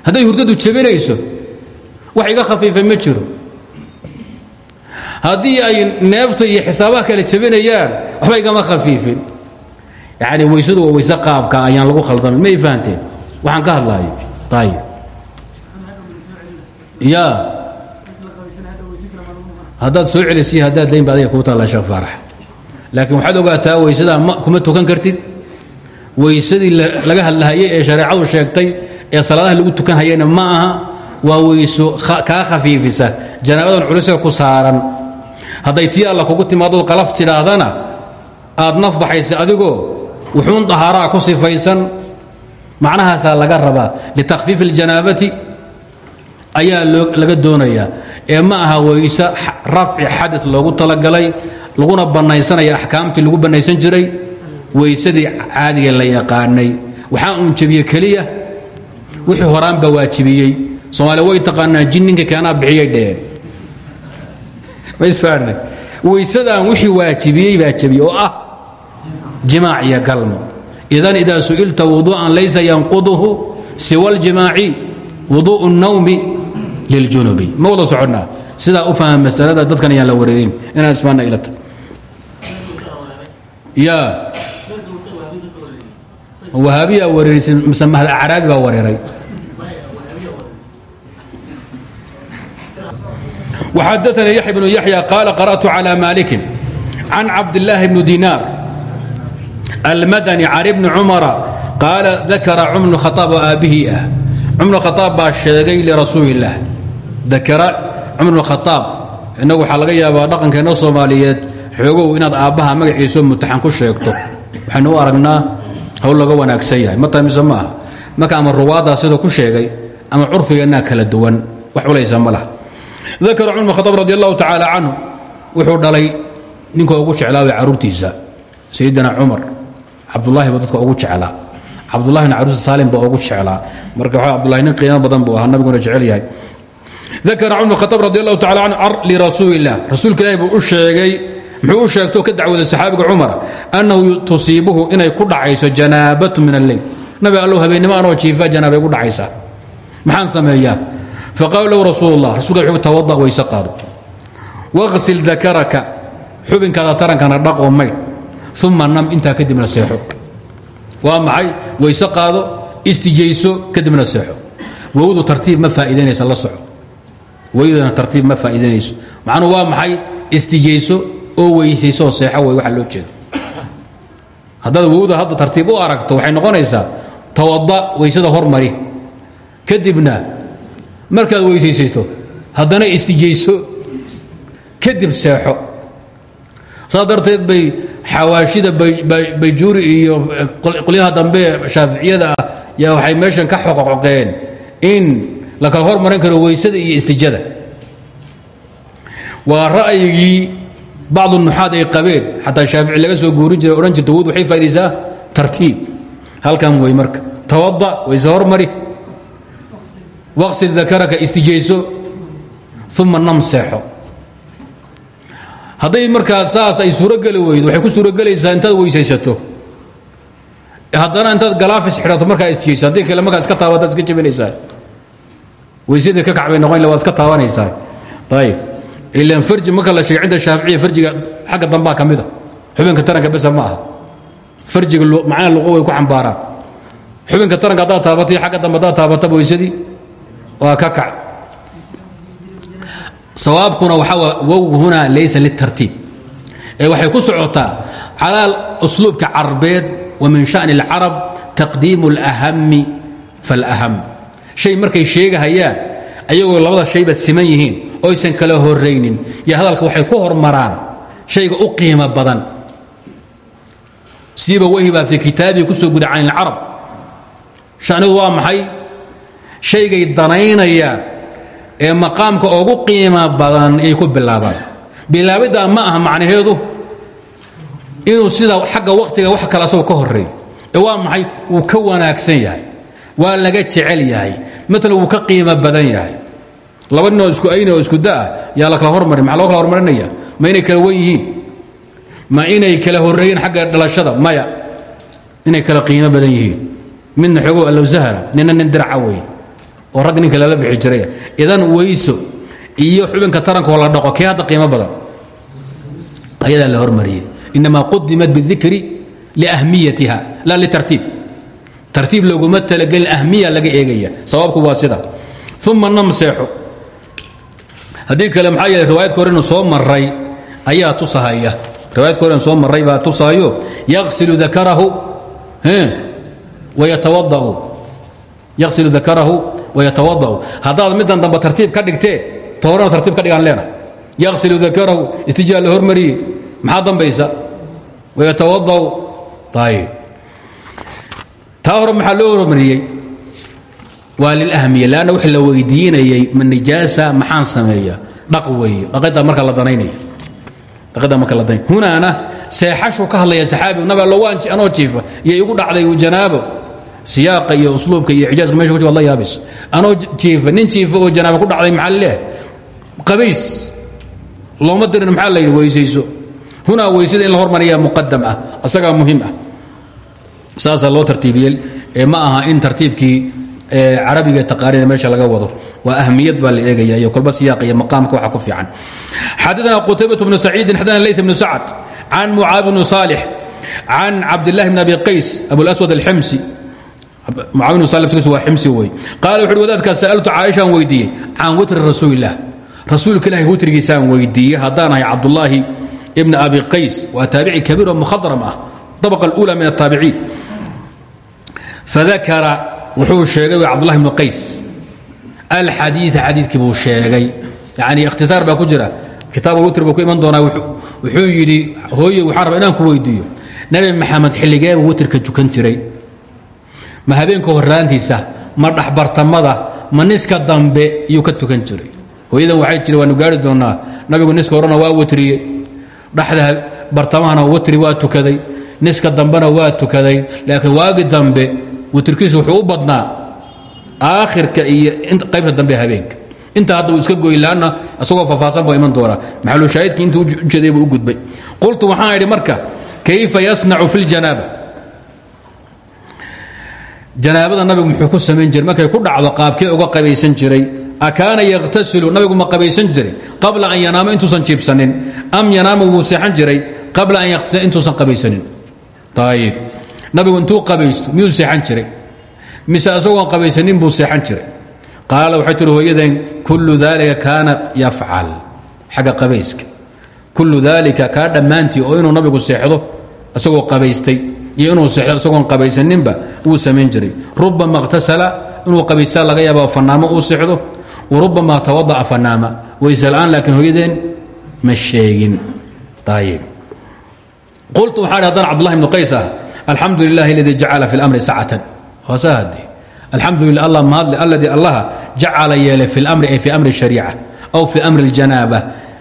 hadday hurdadu jabinayso wax iga khafiifa ma jiro. Haddii ay neefta iyo xisaabaha kale jabinayaan waxba igama khafiifin. Yani weysadu waa weyse qaabka ayaan lagu khaldamin may fahanteen? Waxaan ka hadlaayo ayib ya haddaad soo celisiy haddaad layn ba adiga kuu taallaa sheekh faarax laakiin waxaad ogaataa weysadaa ma kuma tukan kartid weysadii laga hadlahayay ee shareecadu sheegtay ee salaadaha lagu tukan hayayna ma aha waa weyso kaa khafiifisa janaabadan culisee ku saaran hadday tii alla kugu timaadood qalaf tidhaahdana aad naf baxaysa adigoo wuxuun dahaaraa ku sifaysan macnahaasaa laga rabaa litakfiif اljanaabati ayaa laga doonayaa. Ee ma aha weyse rafci xadad loogu talagalay laguna bannaysanaya axkaamtii lagu bannaysan jiray weysadii caadiga la yaqaanay. Waxaa uun jebiye keliya wixii horaan baa waajibiyey. Soomaaliya way taqaanaa jinninka keenaa bixiyay dheheen ma isfahanay weysadaan wixii waajibiyey baa ah jimaac galmo idan idaa su'ilta wuduu'an laysa yanquduhu siwa اljimaaci wuduuء الnawmi liljunubi ma wada soconnaa sidaa u fahma masalada dadkan ayaan la wareerin inaan isfahanna ilata ya wahaabiyaa wareerisay mise mahad acraabi baa wareeray وxadثnي يحيى بن يحيى قال قرأت على مالك عن عبد الله بن دينار almadani can ibni cumara qaala dakara cumnu khaaab oo aabbihii ah. Cumnu khaaab baa sheegay lirasuulilah dakara cumnu khaaab innagu waxaa laga yaabaa dhaqankeenna soomaaliyeed xoogow inaad aabbaha magaciiso mutaxan ku sheegto. Waxaynu u aragnaa hawl laga wanaagsan yahay. Matamise ma aha? Marka ama ruwaadaa ku sheegay ama curfigeennaa kala duwan wax culaysa ma laha. Dakara cumr bn khaaab radi allahu wuxuu dhalay ninka ugu jeclaabay carruurtiisa sayidina cumar cabdulaahi ba dadka ugu jeclaa. Cabdulahina carruurta saalim ba ugu jeclaa. Marka abdulahi nin qiimo badan buu ahaa nabiguna jecel yahay. Dakara cumar bn khadaab radi allahu tacala canhu lirasuuli illah rasuulka ilahi buu u sheegay muxuu u sheegtoo ka dacwooday saxaabiga cumar annahu tusiibuhu inay ku dhacayso janaabatu min alleyl nabi allow habeennimo anoo jiifa janaabay gu dhacaysaa. Maxaan sameeyaa? Faqaala lahu rasuul اllah rasulka tawada wayse qaado. Waqsil dakaraka xubinkaada tarankana dhaq oo maydh uma nam intaa kadibna seexo waa maxay wayse qaado istijayso kadibna seexo wowdu tartiib ma faa'iidaynaysa la soco wowdana tartiib ma faa'iidaynayso macnuhu waa maxay istijayso oo weysayso oo seexo way waxa loo jeedo haddaad wowda hadda tartiib u aragto waxay noqonaysaa tawada waysada hormari kadibna markaad weysaysato haddana istijayso kadib seexo saas darteed bay xawaashida bayjuuri iyo qolyaha dambe shaaficiyada ah yaa waxay meeshan ka xoqoqoqeen in la kala hormarin karo weysada iyo istijada. Waa ra'yigii bacdu nuxaad ay qabeen xataa shaafici laga soo guurin jiray odhan jirta wud waxay faa'idaysaa tartiib. Halkan wey marka. Tawada wayse hormari waqsil dakaraka istijayso uma nam hadday markaa saas ay suurogeli weydo waxay ku suurogelaysaa intaad weysaysato. Haddana intaad galaafis xidhato markaa istijayso haddii kale markaa iska taabataad iska jabinaysaa weysadii ka kacbay noqon waad iska taabanaysaa ayib ilan farji marka la sheegay cinda shaaficiya farjiga xagga dambaa ka mida. Xubinka taranka besa ma aha. Farjiga macnaha luqo way ku xambaaraan. Xubinka taranka haddaad taabatay xagga dambe haddaad taabataba weysadii waa ka kac sawaabkuna waxaa wow hunaa laysa litartiib ee waxay ku socotaa calaa usluubka carbeed wa min sha'ni اlcarab taqdiimu اlahami faاlaham shay markay sheegahayaan ayagoo labada shayba siman yihiin oysan kala horaynin iyo hadalka waxay ku hormaraan shayga u qiimo badan siiba wahibaa fii kitaabihi ku soo guda can ilcarab shanidu waa maxay shaygay danaynayaan ee maqaamka ugu qiimo badan ay ku bilaabaan. Bilaabiddaa ma aha macnaheedu inuu sida xagga wakhtiga wax kale asagoo ka horeeyo ee waa maxay? Wuu ka wanaagsan yahay. Waa laga jecel yahay. Maalan wuu ka qiimo badan yahay. Laba ninoo isku ayna isku da'a yaa la kala hormari maxaa loo kala hormarinaya? Ma inay kala wen ma inay kala horreeyeen xagga dhalashada? Maya. Inay kala qiimo badan yihiin. Midna xoogow allowsahana nina nin diraca oo rag ninka lala bixi jiray. Idan weyso iyo xubinka tarankoo la dhaqo kee hadda qiimo badan? Ayadaa la hormariyey. Inamaa qudimat bidikri liahmiyatiha laa litartiib. Tartiib loguma talagelin ahmiya laga eegaya. Sababku waa sida. Uma nam seexo haddii kale maxaa yeele riwaayadka soo maray ayaa tusahaya. Riwaayadka hore soo maray baa tusahayo yaqsilu dakarahu wayatawadau yaqsilu dakarahu wayatawada'u haddaad middan dambe tartiib ka dhigtee toorana tartiib ka dhigaan leena yaqsilu dakarahu istijaa la hormariyey maxaa dambaysa wayatawada'u ayib taa hore maxaa loo hormariyey waa lilahmiya leanna wix la weydiinayey ma nijaasa maxaan sameeya dhaq weeye dhaqiddaa marka la danaynaya hunaana seexashuu ka hadlaya saxaabigu nabi allo waan anoo jiifa iyo igu dhacday janaabo siyaaqa iyo usluubka iyo ijaaska mesha ku la yaabis anoo jiifa nin jiifa oo janaaba ku dhacday maxaa leeyahay qabays looma dirin maxaa la yidhi weysayso hunaa weysada in la hormariyaa muqadam ah asagaa muhim ah saasaa loo tartiibiyey ee ma aha in tartiibkii carabiga taqaaniina meesha laga wado waa ahmiyad baa la eegaya iyo kolba siyaaqa iyo maqaamka waxa ku fiican xadaثna qutaybة bnu saciidin xadaثna layth bnu sacd can mucaad bnu صaalix can cabdillahi bn abi qays abulaswad alximsi wadaadkaas caaisha weydiiyey can witri rasuulilah rasuulka ilahay witrigiisaan weydiiyey haddaan ahay cabdulaahi ibn abi qays waa taabici kabiiro muhadram ah dabqa اuula min ataabiciin faakara wuxuu sheegay cbdulahi ibn qays. Alxadiia xadiikii buu sheegay. Yani ikhtisaar baa ku jira. Kitaab witr buu ku iman doonaa wuxuu yidhi hooye waxaan raba inaan ku weydiiyo. Nabi maxamed xilligeen witrka tukan jiray ma habeenka horaantiisa ma dhaxbartamada ma niska dambe iyuu ka tukan jiray. Hooyadan waxay jiri waanu gaari doonaa. Nabigu niska horena waa witriye dhaxda bartamahana witri waa tukaday niska dambena waa tukaday laakiin waagi dambe witrkiisu wuxuu u badnaa aakhirka iyo qaybta dambe habeenka. Inta hadda uu iska goy laanna isagoo faahfaahsan buu iman doonaa. Maxalushaahidkii intuu ujeeday buu gudbay? Qultu waxaan marka kayfa yasnacu fi ljanaaba janaabada nabigu muxuu ku samayn jiray markay ku dhacdo qaabkee uga qabaysan jiray akaana yakhtasilu nabigu ma qabaysan jiray qabla an yanaama intuusan jiibsanin am yanaama wuu seexan jiray qabla an yaktasila intuusan qabaysanin. Ayib nabigu intuu qabaysto miyuu seexan jiray? Mise asagoon qabaysanin buu seexan jiray. Qaala waxay tihi hooyadeen kullu daalika kaana yafcal. Xagga qabayska. Kullu daalika kaa dhammaantii oo inuu nabigu seexdo isagoo qabaystay iyo inuu seexdo isagoon qabaysaninba wuu samayn jiray rubama اkhtasala inuu qabaystaa laga yaaba fanaamo uu seexdo warubama tawada'a fanaama weyse la'aan laakiin hooyadeen ma sheegin ayib qultu waxaa dhi haddana cabdullahi ibnu qays ah alxamdu lilahi aladii jacala fi اlamri sacatan waasahade alxamdu lilah allah mahadle alladii allaha jacala yeelay fi اlamri ay fi amri shariica aw fi amri اljanaaba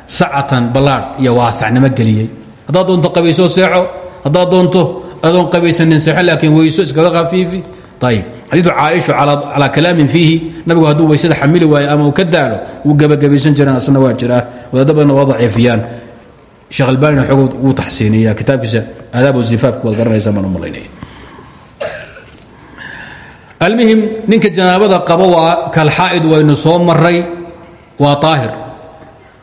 sacatan ballaadh iyo waasacnimo geliyey haddaad doonto qabayso seexo haddaad doonto adoon qabaysanin seexo laakiin weyso iskaga khafiifi ayib xadiidu caaisha calaa kalaamin fiihi nabigu hadduu weysada xamili waayo ama uu ka daalo wuu gebagabaysan jireen asna waa jiraa wadaadda badanna waa daciifiyaan sheekh albanina xoog wuu taxsiiniyaa kitaabkiisa aadaab zifaafku waad garanaysaa baan u malaynaya almuhim ninka janaabada qaba waa kalxaa'id waynu soo maray waa aahir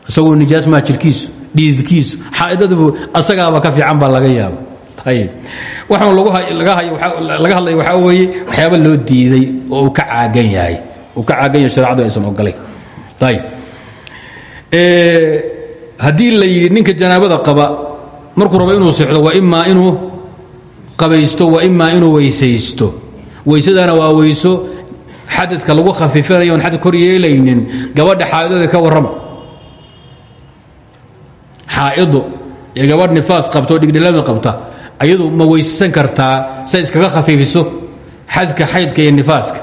isagoo nijaas maa jirkiisu dhiidkiisu xaa'idadubu asagaaba ka fiican baa laga yaaba waxaan laga hadlaya waxaa weeye waxyaaba loo diiday oo uu ka caagan yahay. Uu ka caagan yahay shareecadu aysan ogolayn ayib haddii la yidhi ninka janaabada qaba markuu rabo inuu sexdo waa imaa inuu qabaysto waa imaa inuu weysaysto. Weysadana waa weyso xadadka lagu khafiifinayo on xadad kor yeelaynin gabadha xaa'idada ka warrama. Xaa'idu ee gabadh nifaas qabta oo dhigdhilami qabta ayadu ma weyssan kartaa say iskaga khafiifiso xadka xaydka iyo nifaaska.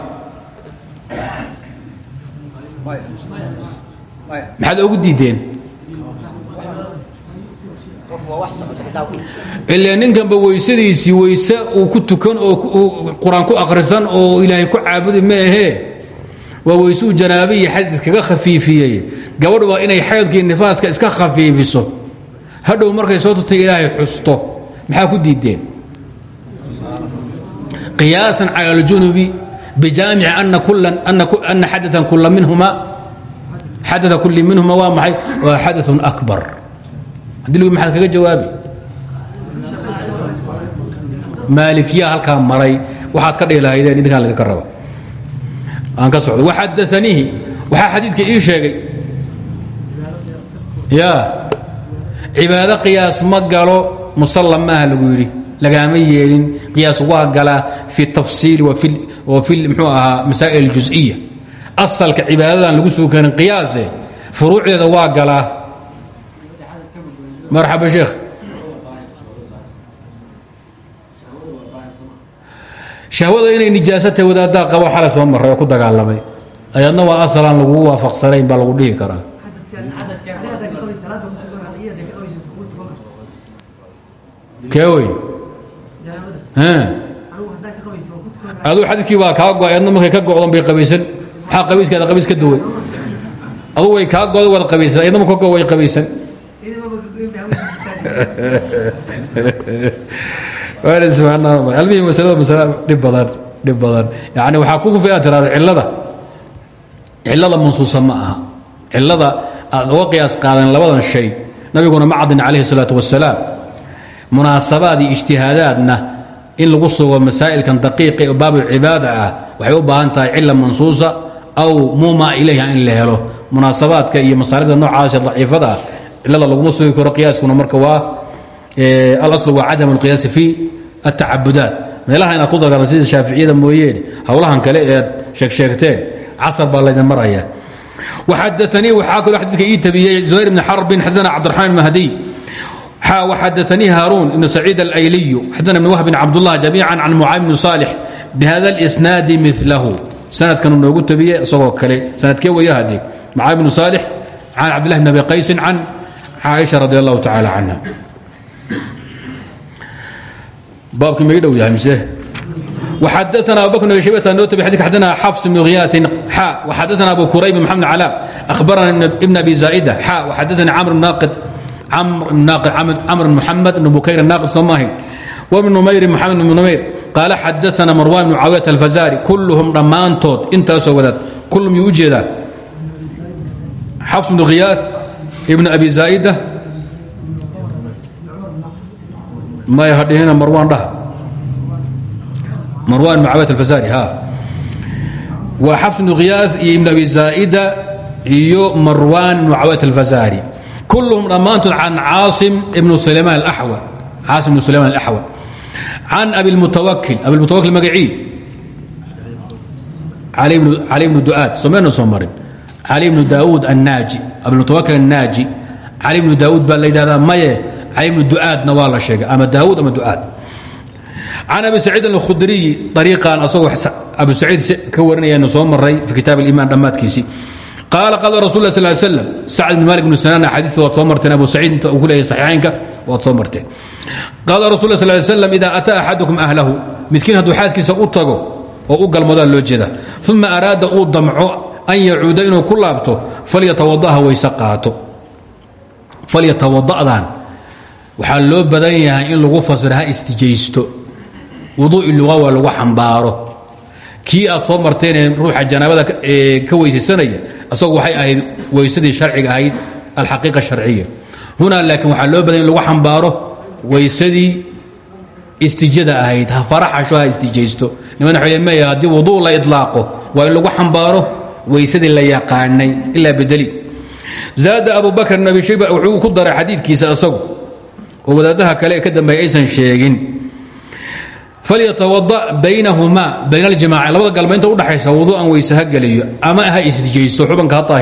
Maxaad ogu diideen? Ilaa ninkanba weysadiisii weyse uu ku tukan oo qur'aan oo ilaahay ku caabudi maahee waa weyse uu janaabe iyo xadid iskaga khafiifiyey. Gabadh waa inay xaydkii nifaaska iska khafiifiso. Hadhow markay soo tutay ilaahay xusto maxaa ku diideen? qiyaasan cala aljunubi bijaamici ana xadaa kula minhuma waa maxay? Waa xadaun akbar. Haddii lgu maxaad kaga jawaabi. Maalikiya halkaa maray waxaad ka dhihi lahaydeen idinkaan laydinka raba. Aan ka socdo. Waxadaanihi waxaa xadiidka ii sheegay. Ya cibaado qiyaas ma galo musallam maaha lagu yidhi. Lagaama yeelin. Qiyaas waa galaa fi tafsiili wa fi mxuu ahaa masaa'il اljuز'iya asalka cibaadadan lagu soo karin qiyaase furuucdeeda waa galaa marxaba sheekh shahwada inay nijaasatahay wadaaddaa qabo xalay soo maray oo ku dagaalamay. Ayadna waa asalaan lagugu waafaqsanayn baa lagu dhihi karaa kee wey aduu xadidkii baa kaa go adna markay ka go'dan bay qabaysan maxaa qabayskeeda qabays ka duway aduu way kaa goda wada qabaysan ayadna marka go way qabaysan almihim masalada masale dhib badan dhib badan yani waxaa kugu filan tiraada cillada cillada mansuusa ma aha cillada aad uga qiyaas qaadeen labadan shay nabiguna ma cadin calayhi الsalaaة wasalaam munaasabaad iyo ijtihaadaadna in lagu sugo masaa'ilkan daqiiqa ee baabulcibaada ah waxay u baahan tahay cila mansuusa aw muuma ilayha in la helo. Munaasabaadka iyo masaalida noocaasee daciifada ah cilada laguma sugi karo qiyaaskuna marka waa alaslu waa cadam اlqiyaasi fi atacabudaat meelaha inaad ku dargarto sida shaaficiyada mooyeene howlahan kale eed sheegsheegteen casar baa laydin maraya. Waxadaanii waxaa kaloo xadiidka ii tabiyey zuhayr bni xarbin xadana cabdiraxmaan mahdiy وxadaثnii hاrون بن سacيid الأyliy xadana بن whb cabdالlah جamيعا can mucaabi بn صاlح bhada الإsناadi miثlahu sanadkanu noogu tabiyey isagoo kale sanadkee waya hadee mucaabi بn صاlح can cabdالlah بn abi qaysi can caaئiشha radي الlahu taعalى canha baabkii may dhow yahay mise وxadثna abu bkr بn shaybta noo tabiy xadika xadana xafs بn غiyaaثin xa وxadثna abu kurayb محamed cلاa أخbarana ibn abi زائدة xa وxadثnii cmr naaqid mr mxamed bn bukayr naaqid soo maahayn wbn numayri mxamed bn numayr qaal xadaana marwan bn caawiyat alfazari kulluhum dhammaantood intaasoo wadaad kulum yuu u jeedaa xafs bn khiyaa ibn abi zaaida may hadhihina marwan dhah marwan bn caawiyat alfazari ha waa xafs bn khiyaa iyo ibn abi zaaida iyo marwan bn caawiyat alfazari kulluhum dhammaantood can caasim ibn sulaymaan alaxwal caasim ibn sulaymaan alaxwal can abilmutawakil abilmutawakil magacii cali ibnu du'aad somayna soo marin cali bnu daauud annaaji abnutawakil annaaji cali bnu daauud baa la yidhahdaa maye cali bnu duaadna waa la sheegay ama daauud ama duaad can abi saciid alkhudriyi ariiqan asagoo abu saciid ka warinayanu soo maray fi kitaab aliimaan dhammaadkiisii qaala qaala rasul la sal slam sacd bn malik bnu sanaan xadiidka waad soo marteen abu saciid inta uu ku leeyahay saxiixaynka waad soo marteen qaala rasul la sal slam ida ataa axadukum ahlahu midkiin hadduu xaaskiisa u tago oo u galmadaa loo jeeda uma araada uu damco an yacuuda inuu ku laabto falyatawadaha wayse qaato. Falyatawada'dan waxaa loo badan yahay in lagu fasira ha istijaysto. Wuduu'i luqa waa lagu xambaaro. Kii aad soo marteenee ruuxa janaabada ka weysaysanaya asagu waxay ahayd weysadii sharciga ahayd alxaqiiqa sharciya. Hunaa laakiin waxaa loo badan in lagu xambaaro weysadii istijada ahayd. Ha faraxasho ha istijaysto. Niman waxay maya haddii la idlaaqo waa in lagu xambaaro weysadii la yaqaanay ilaa bedeli. Zaada abu bakr nabi shayba wuxuu ku daray xadiidkiisa asagu. Oo wadaadaha kale ka dambeeya aysan sheegin falyatawada baynahuma bayn aljamaaca labada galba inta udhaxaysa wuduan weyse ha geliyo ama ha isrijaysto xubanka ha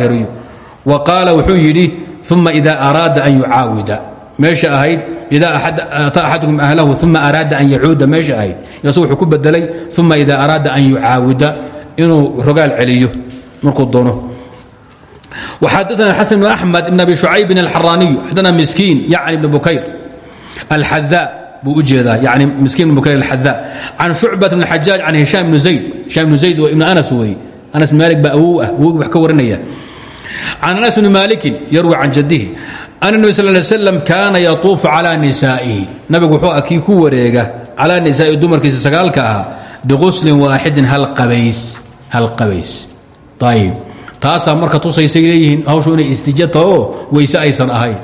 wa qaala wuxuu yidhi uma ida araada an yucaawida meesha ahayd ida ata axadukum ahlahu uma araada an yacuuda meesha ahayd yaasu ku bedelay uma ida araada an yucaawida inuu rogaal celiyo markuu doono waxadaana xasan bn axmed ibn abi shucayb alxaraaniyu xadana miskiin yacni ibn bukayr alxadaa buu u jeedaa. Yani miskiin bn bukayr alxadaa can shucbat bn xajaaj can hishaam bn zayd. Hishaam bn zayd waa ibn anas weeye anas bn maalik baa awow ah awow wax ka warinaya. Can anas bni maalikin yarwi can jaddihi. Ana nebi sal ly slam kaana yatuufu calaa nisaa'ihi. Nabigu wuxuu ah kii ku wareega calaa nisaa'ihi dumarkiisa sagaalka ahaa biquslin waaxidin hal qabays hal qabays. Ayib taasaa marka tusaysay leeyihiin hawshu inay istijata oo weyse aysan ahayn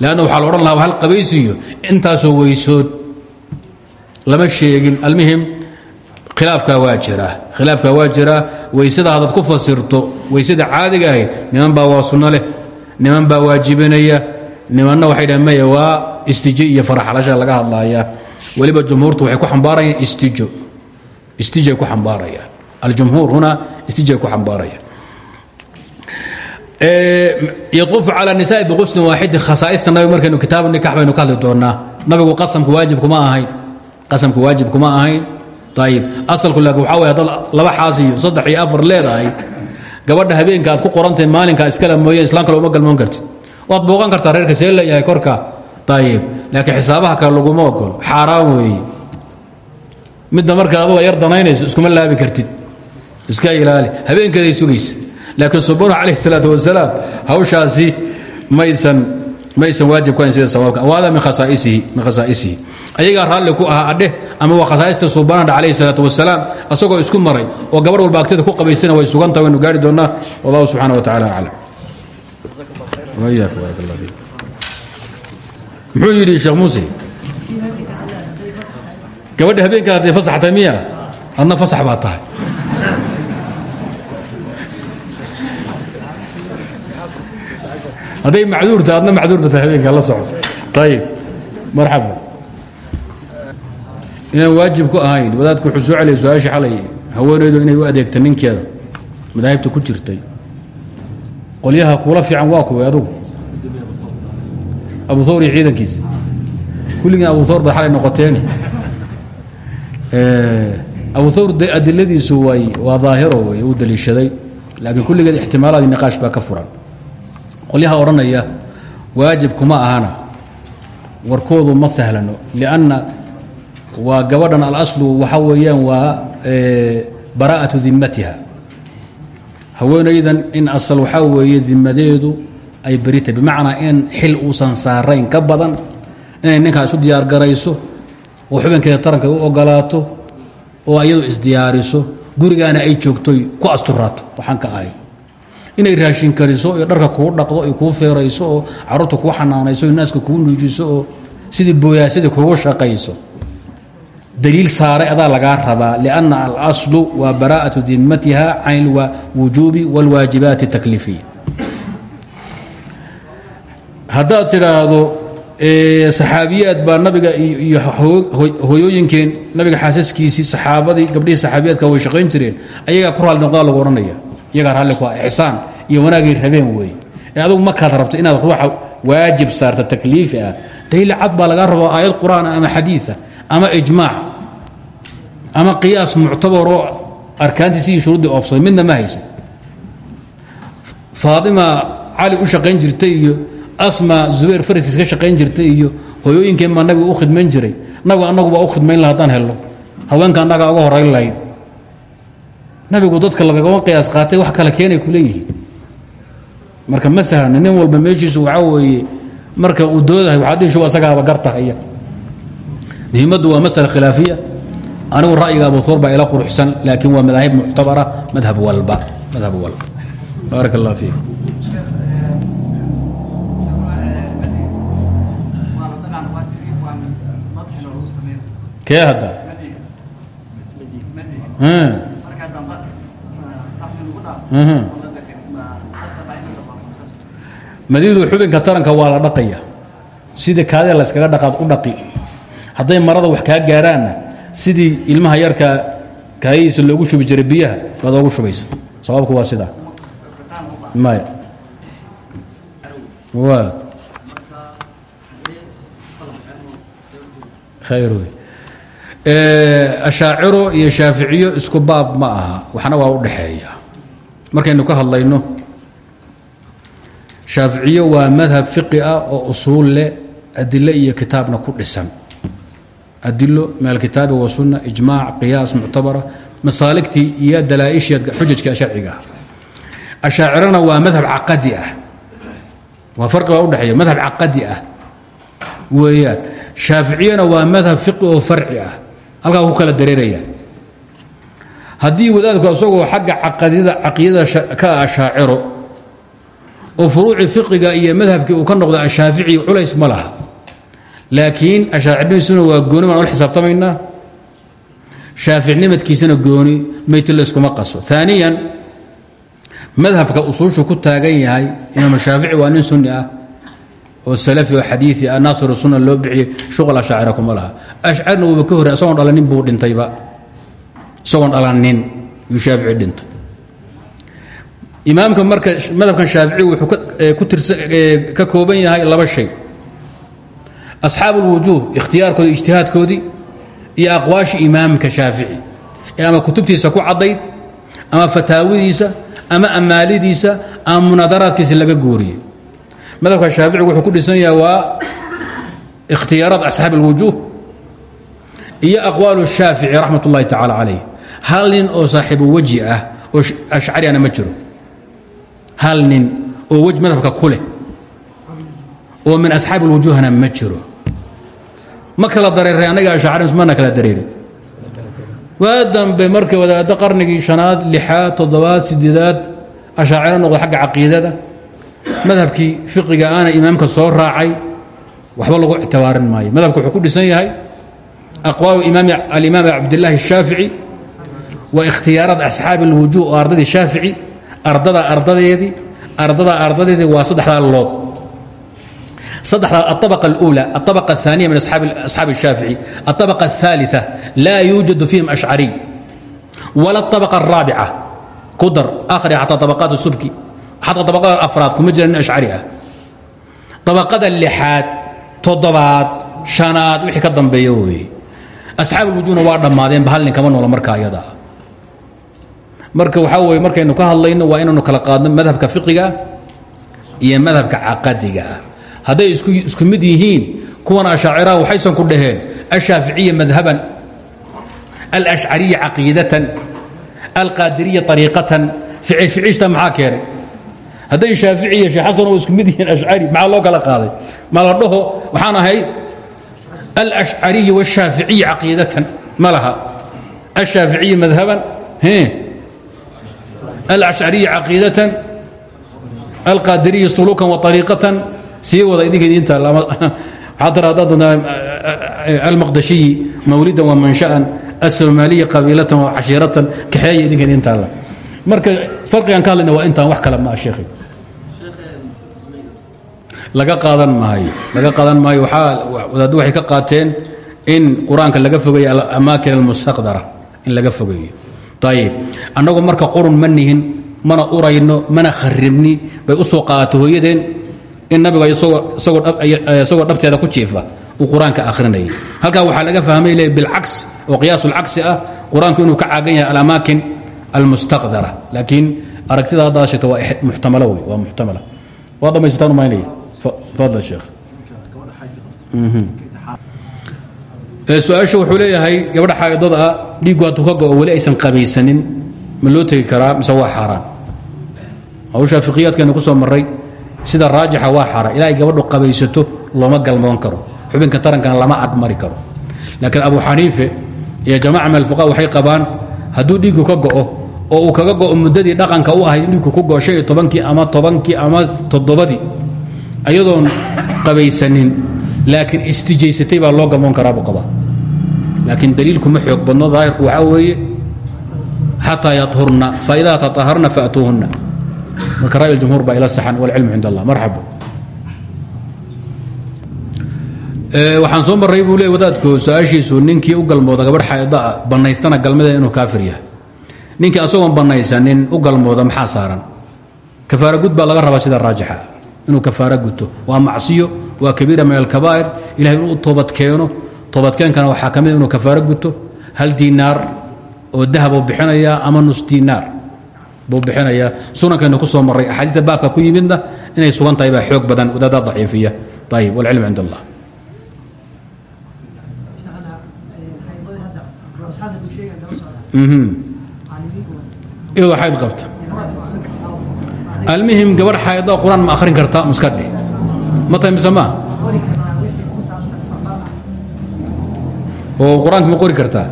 leanna waxaa la odhan lahaa hal qabaysiiyo intaasoo weysood lama sheegin almuhim khilaafkaa waa jiraa khilaafkaa waa jiraa weysada haddaad ku fasirto weysada caadiga ahayd niman baa waa niman baa waajibinaya nimanna waxay dhahen maya waa istijo iyo faraxalasha laga hadlayaa weliba jumhuurtu waxay ku xambaarayaan istijo istijay ku xambaarayaan aljumhuur huna istijay ku xambaarayaan yuufu calى nisaai biqusli waaxidin khasaaista nabig markaynu kitaabu nikax baynu ka hadli doonaa nabigu qasamku waajib kuma ahayn qasamku waajib kuma ahayn ayib asalku laakin waxaa way haddaad laba xaas iyo iyo afar leedahay gabadha habeenka aad ku qorantahay maalinkaa iskale mooye islaan kale uma galmoon kartid waad booqan kartaa reerka see leeyahay korka ayib laakiin xisaabaha kale laguma ogolo xaaraan weeye midda marka aduga yar danaynayso iskuma laabi kartid iska ilaali habeenkeeday sugaysa laakiin subanu calayh salaat wasalaam hawshaasi maysan maysan waajib ku hayn sida sawaabka. Waada min khasaa'isihi min khasaa'isihi. Ayagaa raalli ku ahaa adheh ama waa khasaa'ista subanadha calayhi salaatu wasalaam asagoo isku maray oo gabadh walba agteeda ku qabaysana way suganta waynu gaari doonnaa wallahu subxana wa tacala aclam. Muxuu yidhi sheekh muuse? Gabadha habeenka hadday fasaxtay miya adna fasax baa tahay hadday macduurta adna macduur bata habeenka la soco ayib marxaba. Inaan waajib ku ahayn wadaadku wuxuu soo celiyay su'aashii xalay haweenaydu inay u adeegta ninkeeda. Madaahibta ku jirtay. Qolyaha kuula fiican waa kuway adugu? Abu thawr iyo ciidankiisa. Kulligiin abu thawr baad xalay noqoteeni abu thawr de adiladiisu way waa daahiro wey uu daliishaday. Laakiin kulligeed ixtimaalaadii niqaash baa ka furan qolyaha odhanaya waajib kuma ahana. Warkoodu ma sahlano lianna waa gabadhan alaslu waxa weeyaan waa baraa'atu dimmatiha. Haweenaydan in asal waxaa weeye dimadeedu ay berita bimacnaa in xil uusan saarayn ka badan inay ninkaa isu diyaargarayso oo xubinkeeda taranka u ogolaato oo iyadu isdiyaariso gurigaana ay joogtoy ku asturaato waxaan ka ahay inay raashin kariso iyo dharka kuu dhaqdo ay kuu feerayso oo carruurta kuu xanaanayso naaska kuu nuujiso oo sidii booyaasadii kugu shaqayso. Daliil saaray adaa lagaa rabaa lianna alaslu waa baraa'atu dimmatiha can alwujuubi wاlwaajibaati اtakliifiya haddaad tidhaahdo saxaabiyaad baa nabiga iyo hoyooyinkeen nabiga xaasaskiisii saxaabadii gabdhihii saxaabiyaadka way shaqayn jireen ayagaa ku raalli noqdaa lagu odhanaya iyagaa raalli ku ah ixsaan iyo wanaagay rabeen weeye ee adugu markaad rabto inaad ruuxa waajib saarta takliifi ah daliil cad baa laga rabo aayad qur'aan ama xadiia ama ijmaac ama qiyaas muctabar oo arkaantiisi iyo shuruuddii oofsaday midna ma haysid faatima cali u shaqayn jirtay iyo asma zubayr fariskiis ka shaqayn jirtay iyo hoyooyinkeen baa nabiga u khidmayn jiray? Nabigu annagu baa u khidmayn laha haddaan helno. Haweenka annagaa uga horayn lahayd nabigu dadka lagagama qiyaas qaatay wax kale keenay ku leeyihiin. Marka ma sahlan nin walba meeshiisu waxaa weeye marka uu doodahay waxaa dhihi shuba asagaaba gartahaya muhiimaddu waa masala khilaafiya. Anigu ra'yiga abu huur baa ila quruxsan laakiin waa madaahib muctabara madhab walba madhab walba. Baarak allah fiik. Kee hadda madidu xubinka taranka waa la dhaqaya. Sidii kaadida layskaga dhaqaad u dhaqi. Hadday marada wax kaa gaaraanna sidii ilmaha yarkaa kaadidiisa loogu shubi jiray biyaha baad oogu shubaysa. Sababku waa sidaa maya ashaaciro iyo shaaficiyo isku baab ma aha. Waxna waa u dhaxeeya markaynu ka hadlayno shaaficiyo waa madhab fiqi ah oo usuul leh adilo iyo kitaabna ku dhisan. Adilo min alkitaabi wasunna ijmaac qiyaas muctabara masaaligtii iyo dalaaishii xujajka sharciga. Ah ashaacirana waa madhab caqadi ah. Waa farqi baa udhexeeya madhab caqadi ah. Weeyaan shaaficiyana waa madhab fiqi oo farci ah. Halkaa ku kala dareeraya haddii wadaadku isagoo xagga caqiidada ka ashaaciro oo furuuci fiqiga iyo madhabkii uu ka noqdo ashaafici culays ma laha. Laakiin ashaacirnimisuna waa gooni baan ula xisaabtamaynaa. Shaaficnimadkiisana gooni meyti layskuma qaso. Aaniyan madhabka usuushu ku taagan yahay imaam shaafici waa nin sunni ah oo salafi oo xadiii ah naasiru sunna loo bixiyey shuqal ashaacira kuma laha. Ashcarna uuba ka horey isagoon dhalanin buu dhintayba isagoon dhalanin yuu shaafici dhintay imaamka marka madhabkan shaafici wuxuu ku tirsa ka kooban yahay laba shay asxaab اlwujuuh ikhtiyaarkoodi ijtihaadkoodii iyo aqwaashii imaamka shaafici ee ama kutubtiisa ku caddayd ama fataawidiisa ama amaalidiisa ama munaadaraadkiisa laga guuriyey madhabka shaaficigu wuxuu ku dhisan yahay waa ikhtiyaaraat asxaab اlwujuuh iyo aqwaal الshaafici raxmat اllahi tacaala calayh hal nin oo saaxiibu weji ah oo ashcariyana ma jiro hal nin oo wej madhabka ku leh oo min asxaabi اlwujuuhna ma jiro ma kala dareeray annaga ashacari mana kala dareerin waa dambe markay wadaaddo qarnigii shanaad lixaad toddobaad sideedaad ashaaciro noqdo xagga caqiidada madhabkii fiqiga aana imaamka soo raacay waxba lagu ictibaarin maayo madhabka wuxuu ku dhisan yahay aqwaalu alimaam cabdillaahi الshaafici wa ikhtiyaaraat asxaabi اlwujuuh oo ardadii shaafici ardada ardadeedii ardada ardadeedii waa saddexdaa lood saddexdaa aلطabقة الأولى الطabقة الثانية min أصxaabi الشhaafiعي الطabقة الثالثة laa yuujad فيhim أشcariي وala الطabقة الرaaبعة ku dar akhri xataa طabقaat الsubki xataa طabقada afraad kuma jira nin أشcari ah طabقada lixaad toddobaad شhanaad wixii ka dambeeya weeye أصxaab الwujuهna waa dhammaadeenba hal nin kama noola marka ayada ah marka waxaa weye markaynu ka hadlayno waa inaynu kala qaadno madhabka fiqiga iyo madhabka caqadiga ah. Hadday isku mid yihiin kuwan ashaaciraha waxaysan ku dhaheen ashaaficiya madhaban alashcariya caqiidatan alqaadiriya ariiqatan ficil ficishta maxaa keenay? Hadday shaafici iyo sheekh xasan oo isku mid yihiin ashcari maxaa loo kala qaaday? Ma la dhaho? Waxaan ahay alashcariya washaaficiya caqiidatan ma laha. Ashaaficiya madhaban alashcariya caqiidatan alqaadiriya suluukan waariiqatan sii wada idinka idinta almaqdashiyi mawlidan wa mansha'an asoomaaliya qabiilatan wa cashiiratan kaxeeya idinka idintaalla marka farqigan ka hadlayna waa intaan wax kale maa sheekhi laga qaadan maayo laga qaadan maayo waxaa wadaaddu waxay ka qaateen in qur'aanka laga fogeeyo alamaakin almustaqdara in laga fogeeyo ayib annagu marka qurun ma nihin mana urayno mana kharibni bay u soo hooyadeen in nabiga isagoo dhabteeda ku jiifa uu qur'aanka akhrinayay halkaa waxaa laga fahmay le bilcaks oo qiyaasulcagsi ah qur'aanku inuu ka caagan yahay alamaakin almustaqdara laakiin aragtida haddaad sheegto waa muxtamalo wey waa muxtamala waa dhamaysataan umaynaya fadla sheekh su'aasha wuxuu leeyahay gabadha xaa'idada ah dhiiggu hadduu ka go-o weli aysan qabaysanin ma loo tegi karaa mise waa xaaraan? Hawshaa fiqiyaadkeena ku soo marray sida raajixa waa xaaraan. Ilaa ay gabadhu qabaysato looma galmoon karo. Xubinka tarankana lama agmari karo. Laakiin abu xaniife iyo jamaaca min alfuqa waxay qabaan hadduu dhiiggu ka go'o oo uu kaga go'o muddadii dhaqanka u ahayd dhiiggu ku go'o shan iyo tobankii ama tobankii ama toddobadii ayadoon qabaysanin laakiin istijaysatay baa loo galmoon karaa buu qabaa. Laakiin daliilku ma xoog badno daahirku waxaa weeye xataa yahurna faidaa taaharna faatuuhunna marka ra'y jumhuur baa ila saxan walcilmu cind allah marxaba. Waxaan soo marray buu leey wadaadku su'aashiisu ninkii u galmooda gabadh xaa'idaa bannaystana galmadeeda inuu kaafir yahay. Ninkii asagoon bannaysanin u galmooda maxaa saaran? Kafaara gud baa laga rabaa sida raajixa. Inuu kafaara guto. Waa macsiyo waa kabiira min alkabaa'ir. Ilahay inuu toobad keeno. Toobadkeenkana waxaa ka mid inuu kafaaro guto. Hal diinaar oo dahab buu bixinayaa ama nus diinaar buu bixinayaa? Sunankaynu ku soo marray. Axaadiista baabka ku yimidna inay sugan tahay baa xoog badan. Wadaada daciifiya. Ayib walcilmu cind allah iyadoo xayd qabta. Almuhim gabadh xaayada qur'aan ma akhrin karta ma tahay mise oo qur'aanka ma qori kartaa?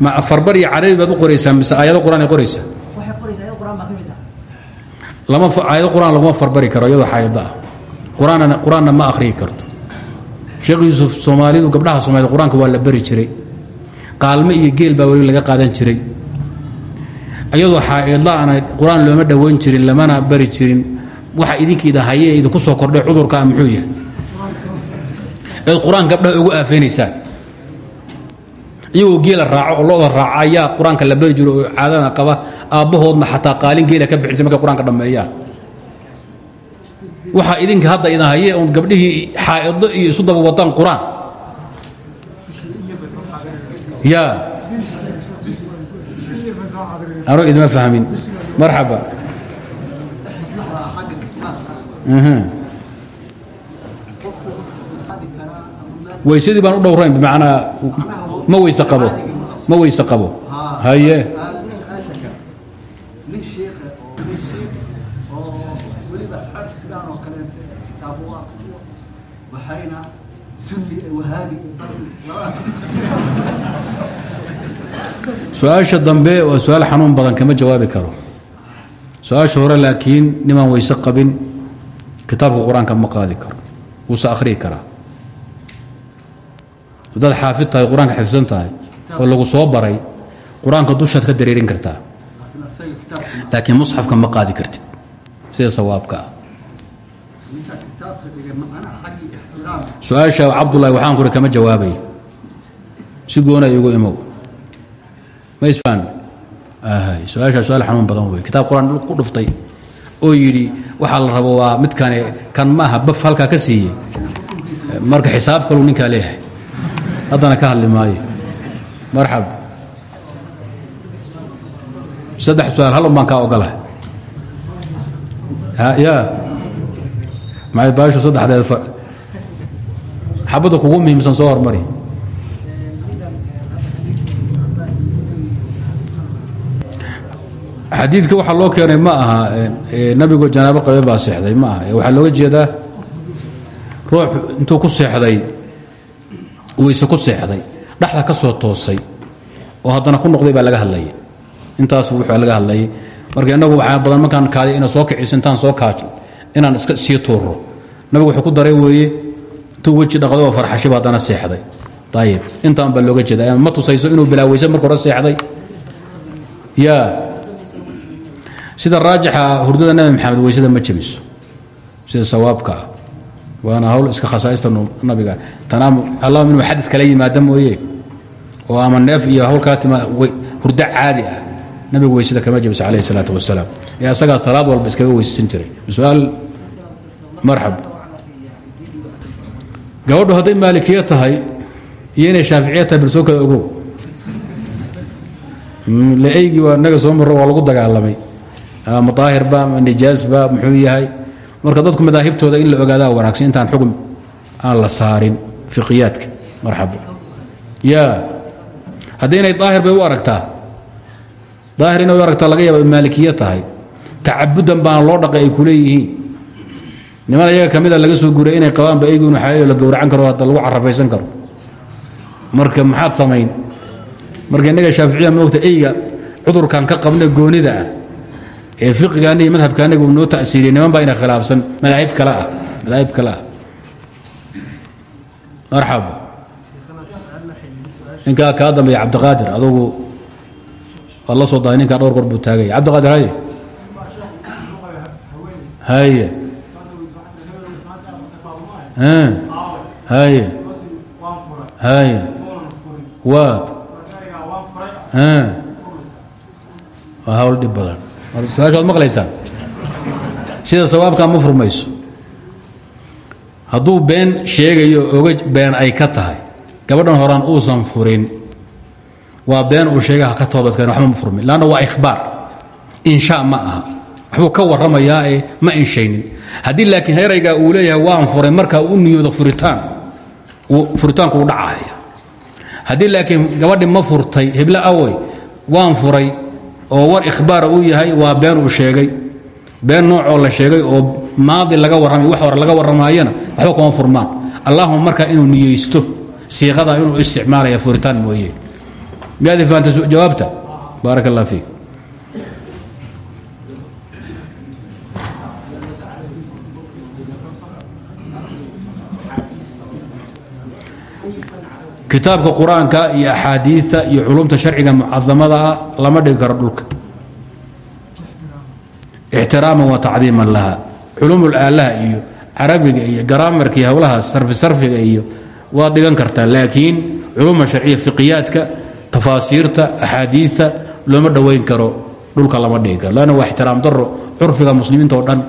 Ma farbar iyo carabi baad u qoraysaa mise aayado qur'aan ay qoraysaa? Lama aayado qur'aan laguma farbari karo iyadoo xaayado ah. Qur'aanna qur'aanna ma akhriyi karto. Sheekh yuusuf soomaalidu gabdhaha soomaalida qur'aanka waa la bari jiray. Qaalmo iyo geel baa weli laga qaadan jiray. Iyadoo xaaidlaana qur'aan looma dhowayn jirin lamana bari jirin waxa idinkiida haye idinku soo kordhay cudurkaa muxuu yahay? Eed qur'aan gabdhaha ugu aafeynaysaan iyagoo geela raaco oo looda raaca ayaa qur'aanka la bari jiro oo caadana qaba aabbahoodna xataa qaalin geela ka bixin jir markay qur'aanka dhammeeyaan. Waxaa idinka hadda idin haye oon gabdhihii xaa'ido iyo isu daba wadaan qur'aan. Ya anuu idima fahmin. Marxaba weysadii baan u dhowrayn bimacnaa ma weyse qabo ma weyse qabo. Haye. Su'aasha dambe waa su'aal xanuun badan kama jawaabi karo. Su'aasha hore laakiin nimaan weyse qabin kitaabka qur'aanka ma qaadi karo wuuse akhriyi karaa. Haddaad xaafid tahay qur'aanka xifsan tahay oo lagu soo baray qur'aanka dushaad ka dareerin kartaa. Laakiin musxafka ma qaadi kartid sida sawaabka ah. Su'aasha cabdulahi waxaan kuri kama jawaabay. Si goona igu imow. Ma isfahmi su'aashaa su'aal xanuun badan wey kitaab qur'aan ku dhuftay oo yidhi waxaa la rabo waa midkane kan maaha baf halkaa ka siiyey. Marka xisaab kaluu ninkaa leeyahay. Haddana ka hadli maayo. Marxab. Saddex su'aal hal un baan kaa ogolahay ya. Maxay baashu saddexdeed xabadda kugu muhiimsan soo hormari xadiidka waxaa loo keenay ma aha nabigu janaabo qabe baa seexday ma aha. Waxaa looga jeedaa ruux intuu ku seexday weyse ku seexday dhexda ka soo toosay oo haddana ku noqday baa laga hadlayay. Intaas wuxuu laga hadlayay. Marka innagu waxaa badan markaan kaaday ina soo kiciso soo kaajin inaan iska sii tuuro nabigu wuxuu ku daray weeye intuu weji dhaqday oo farxashiba haddana seexday. Ayib intaan baa looga jeeda ma tusayso inuu bilaa weyse marka hore seexday? Ya sida raajixa hurdada nabi maxamed weysada ma jebiso sida sawaabka ah waana hawl iska khasaaista nabiga. Tanaamu allahuma inuu xadid kala yimaada mooye oo ama neef iyo hawl kala timaa hurdo caadi ah nabigu weysada kama jabisa calayhi salaatu wasalaam ee asagaa salaad walba iskaga weysaysan jiray. Su'aal marxab gabadhu hadday tahay iyo inay shaaficiya tahay bal soo kala ogow. Laeygii waa naga soo marro waa lagu dagaalamay ama daahirba ama nijaasba muxuu yahay? Marka dadku madaahibtooda in la ogaadaa wanaagsan intaan xukun aan la saarin fiqiyaadka marxaba. Ya. Haddii inay daahir bay u aragtaa. Daahir laga yaaba maalikiya tahay. Tacabudan baana loo dhaqay ay ku leeyihiin. Niman ayaga ka mida laga soo guray inay qabaanba eygu inu xalaalo la gowracan karo hadda lagu carafaysan karo. Marka maxaad samayn? Marka innaga shaaficiya moogta eyga cudurkan ka qabna goonida ah ee fiqigaana iyo madhabkaanaga uu noo ta'siiriyay niman baa ina khilaafsan madaahib kale ah madaahib kale ah. Marxaba ninkaa kaa dambeeya cabdiqaadir adugu waad la soo daay ninkaa dhowr gor buu taagaya cabdiqaadir haye. Haye. Haye. Haye. Waad waa hawl dhib badan su'aasha waad maqlaysaan sida sawaabkaa ma furmayso. Hadduu been sheegayo oga been ay ka tahay gabadhan horaan uusan furin. Waa been uu sheegay ha ka toobadkeen waxba ma furmin. Lanna waa ikhbaar. Insha ma aha. Waxbuu ka warramayaa ee ma inshaynin. Haddii laakiin heraygaa uu leeyahay waan furay. Markaa u niyoodo furitaan furitaanku u dhacaya. Haddii laakiin gabadhi ma furtay heblo awey waan furay oo war ikhbaara uu yahay waa been uu sheegay. Been noocoo la sheegay oo maadi laga warramay wax hore laga warramaayana waxba kuma furmaan. Allahuma markaa inuu niyeysto siiqada inuu isticmaalaya furitaan mooye. Miyaad fahamta jawaabta? Baarak allah fiik kitaabka qur'aanka iyo axaadiita iyo culumta sharciga mucadamada ah lama dhigi karo dhulka. Ixtiraaman wa tacdiiman laha. Culumul aalaha iyo carabiga iyo garaamarka iyo howlahaas sarfi sarfiga iyo waad dhigan kartaa. Laakiin culuma sharciya fiqiyaadka tafaasiirta axaadiita looma dhowayn karo dhulka lama dhigi karo. Lanna waa ixtiraam daro curfiga muslimiinta oo dhan.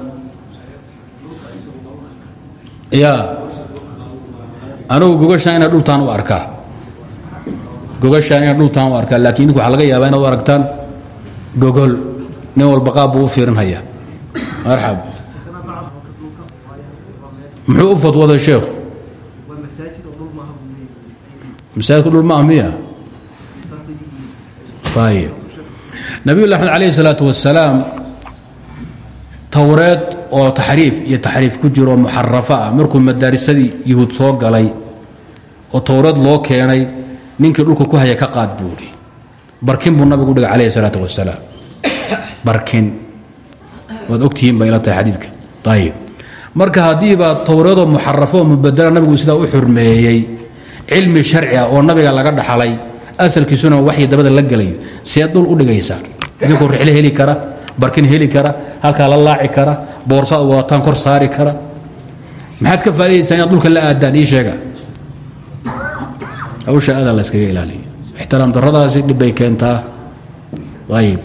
Ya anugu gogashaan inaad dhultaan u arkaa gogashaan inaad dhultaan u arkaa laakiin idinku waxaa laga yaabaa inaad u aragtaan gogol nin walba qaab buu u fiirinhaya marxab. Muxuu u fatwooday sheekhu masaajidku dhul ma ah miya? Ayib nabiyullah axmed alayh isalaatu wasalaam towreed oo taxriif iyo taxriif ku jiro oo muxarafa ah. Markuu madaarisadii yuhuud soo galay oo towreed loo keenay ninkii dhulka ku haya ka qaad buuri barkin buu nabigu dhigay calayh isalaatu wasalaam. Barkin. Waad ogtihiin bay ila tahay xadiidka. Ayib marka haddiiba towreedoo muxarafo oo mubadela nabigu sidaa u xurmeeyey cilmi sharci ah oo nabiga laga dhaxlay asalkiisuna waxyi dabada la gelayo seed dhul u dhigaysaa idinkoo rixle heli kara barkin heli kara halkaa la laaci kara boorsaad wadataan kor saari kara. Maxaad ka faa'idaysaa inaad dhulka la aadaan ii sheega. Hawsha adaa la yskaga ilaaliyo. Ixtiraam darradaasi dhibbay keentaa. Ayib.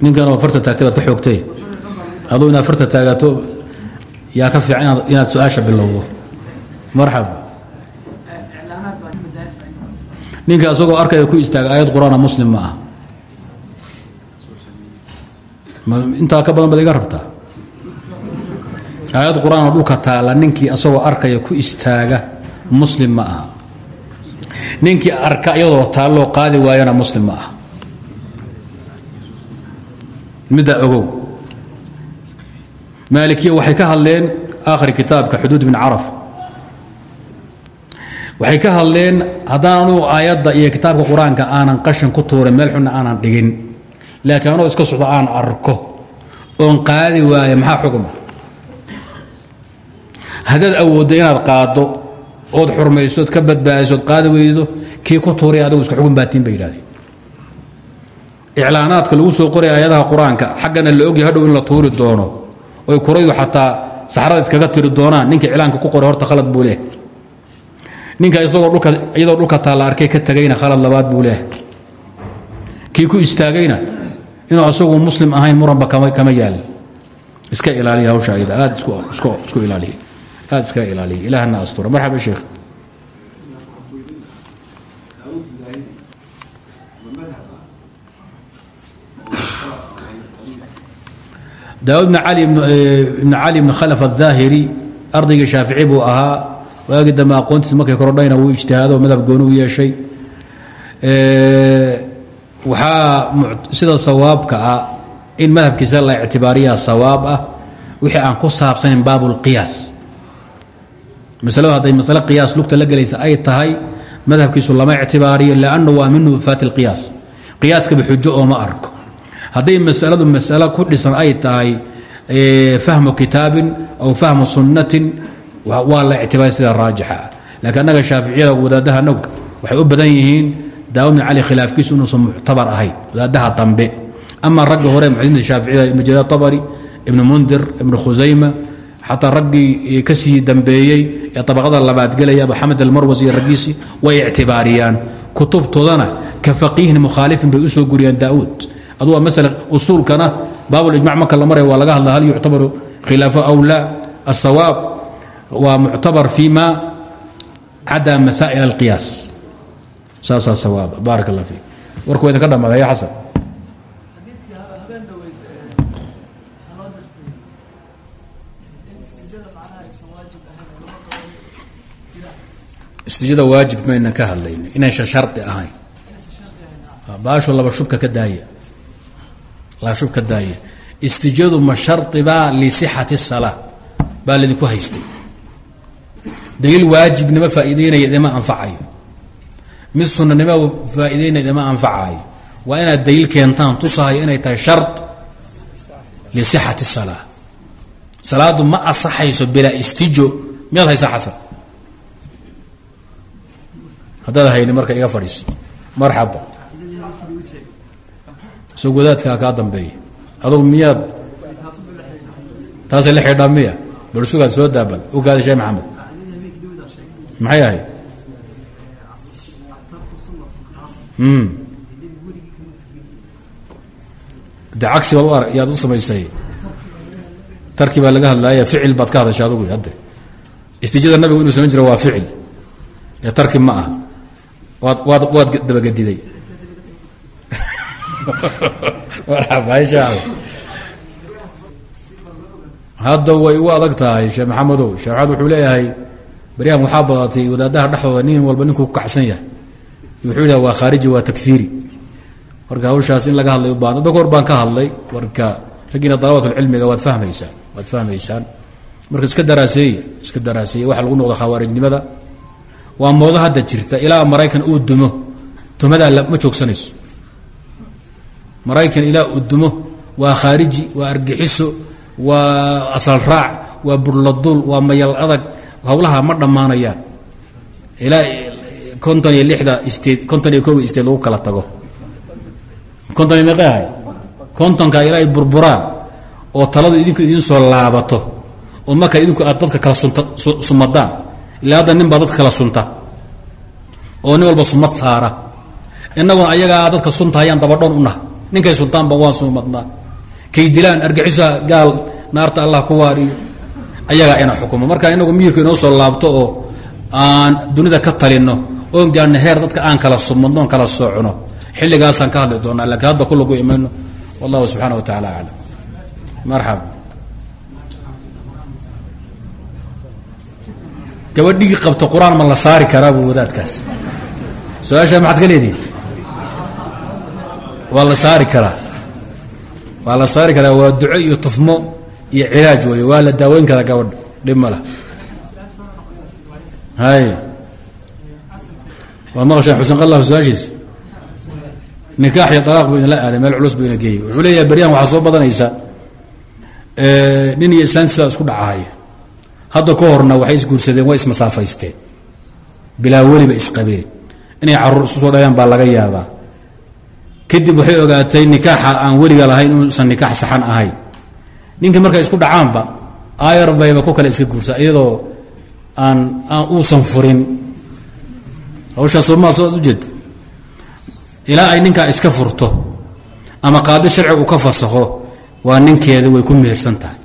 Ninkan oo farta taagtay baad ka xoogtay. Aduu inaad farta taagato yaa ka fiican inaad su'aasha bilowdo. Marxab ninka asagoo arkaya ku istaaga aayad qur'aana muslim ma ah intaa ka badan baad iga rabtaa? Aayad qur'aanoo taalla ninkii asagoo arkaya ku istaaga muslim ma aha. Ninkii arka iyadoo taalloo qaadi waayana muslim ma aha. Middaa ogow. Maalikiya waxay ka hadleen akhri kitaabka xuduud bin caraf waxay ka hadleen haddaan anugu aayadda iyo kitaabka qur'aanka aanan qashin ku tuurin meel xunna aanan dhigin. Laakiin anoo iska socdo aan arko. Oon qaadi waayo maxaa xugma haddaad awooddo inaad qaaddo ood xurmayso ood ka badbaadiso ood qaadi weydo kii ku tuuray adigu iska xugun baatiin bay yidhahdeen. Iclaanaadka lagu soo qoray aayadaha qur'aanka xaggana la ogyahay hadhow in la tuuri doono. Oy kuraydu xataa saxrada iskaga tiri doonaan ninka iclaanka ku qoray horta khalad buu leh ninka isagoo dhulka iyadoo dhulka taalla arkay ka tegayna khalad labaad buu leehay kii ku istaagayna inuu asagu muslim ahayn muranba kama yaal iska ilaaliya hawsha ayada aad isku ilaaliya aad iska ilaaliya ilaahna astura marxaba sheekh daawud bn cali ibn cali ibn khalaf الظaahiri ardaygii shaafici buu ahaa waagii dambe aqoontiis markay korodhayna wuu ijtihaado madhab gooni u yeeshay. Waxaa sida sawaabka ah in madhabkiisa la ictibaariyaa sawaab ah wixii aan ku saabsanin baab اlqiyaas masaladu hadday masale qiyaas lugta la gelaysa ay tahay madhabkiisu lama ictibaariyo lannu waa min nufaat اlqiyaas qiyaaskaba xujo ooma arko. Hadday masaladu masalo ku dhisan ay tahay fahmu kitaabin aw fahmu sunnatin waa la ictibaari sida raajixa. Ah lakiin annaga wadaadaha nagu waxay u badan yihiin daawud bin cali khilaafkiisu inuusan muctabar ahayn wadaadaha dambe. Ama ragga hore muxadinta shaaficiyada ibnu jarir tabari ibnu mundir ibnu khusayma xataa raggii ka sii ee abaqada labaad gelaya abu xamed almarwas way ictibaariyaan. Kutubtoodana ka faqiihin mukhaalifin bay u soo guriyaan daauud adu waa masala usuulkana baabulijmac marka la maraya waa laga hadla hal yuctabaru khilaafo aw laa asawaab waa muctabar fi ma cadaa masaa'il alqiyaas. Saasaa sawaaba baarak allah fiik. Warku wa idinka dhamaada ya xasan? Istijada waajib maynan ka hadlayni inaysan shardi ahayn. Baasho laba shubka ka daaya. Laba shub ka daaya. Istijadu ma sharibaa lisixati الsalaa baa laydinku haystay daliil waajibnimo faa'iideynaya idima anfacayo. Mid sunanimo faa'iideynaya idima anfacayo. Waa inaad daliil keentaan tusahayo inay tahay shar lisixati الsalaa salaadu ma asaxayso bilaa istijo miyaad haysaa xasan haddaad hayni marka iga fadhiiso. Marxaba. Soo wadaadkaa kaa dambeeya. Adugu miyaad taasay la xidhaa miya. Bal sugaad soo daabal. U kaada sheekh maxamed maxay ahayd de cagsi baad yaad u samaysay tarki baa laga hadlaaya ficil baad ka hadashay adugu hadde istijada nabigu inuu samayn jira waa ficil. Ee tarki ma aha. Waad waad waad dabagediday. Hadda way u adag sheekh maxamedow. Sheekh maxamed wuxuu leeyahay baryahan waxaa badatay wadaadaha dhexdooda nin walba ninkuu ku kacsan yahay. Wuxuu leeyahay waa khaariji waa takfiiri. Marka hawshaas in laga hadlay u baahan dadda hor baan ka hadlay. Marka raggiina dalabatulcilmiga waad fahmaysaan waad fahmaysaan. Marka iska daraaseeya iska daraaseeya waxa lagu noqda khawaarijnimada. Waa moodo hadda jirta ilaa maraykan uu dumo. Tumadaa ma joogsanayso maraykan ilaa uu dumo. Waa khaariji waa argixiso waa asal raac waa burladuul waa mayal adag hawlaha ma dhammaanayaan. Ilaa konton iyo lixda state konton iyo kowa state lagu kala tago. Konton meeqay ahay? Kontonka ilaa ay burburaan oo taladu idinku idiin soo laabato oo marka idinku aad dadka kala sunta sumadaan. Ilaa hadda nin baa dadka kala sunta oo nin walba sumad saara. Innaguna ayagaa dadka suntahayaan dabadhoon u naha ninkay suntaanba waan sumadnaa. Kay dilaan argixisa gaal naarta allah ku waariyo ayagaa ina xukumo. Marka inagu miyirka inoo soo laabto oo aan dunida ka talinno oon gaanno heer dadka aan kala sumadno on kala soocno xilligaasaan ka hadli doonaa lakiin hadda kulagu imayno wallahu subxaana wa tacaala aclam marxaba gabadhigii qabto qur'aan ma la saari karaa buu wadaadkaas. Su'aashaa maxaad ka leedihin waa la saari karaa. Waa la saari karaa waa duco iyo tufmo iyo cilaaj wey waa la daaweyn karaa gabadha dhib ma lah hay. Waad maqashaan xuseen qalaf su'aashiisa nikaax iyo alaaq buu idinla aaday meel culus buu ina geeyey. Wuxuu leeyahay beryahan waxaa soo badanaysa nin iyo islaan sidaa isku dhacahaya hadda ka horna waxay isguursadeen way ismasaafaysteen bilaa weliba isqabeen. Inay carruur isu soo dhaleen baa laga yaabaa. Kadib waxay ogaatay nikaaxa aan weliga lahayn inuusan nikaax saxan ahayn ninkii markay isku dhacaanba aayar bayba ku kale iska guursa iyadoo aan aan uusan furin. Hawshaa soomaa soo ujeed ilaa ay ninkaa iska furto ama qaadi sharci uu ka fasakho waa ninkeeda way ku mehersan tahay.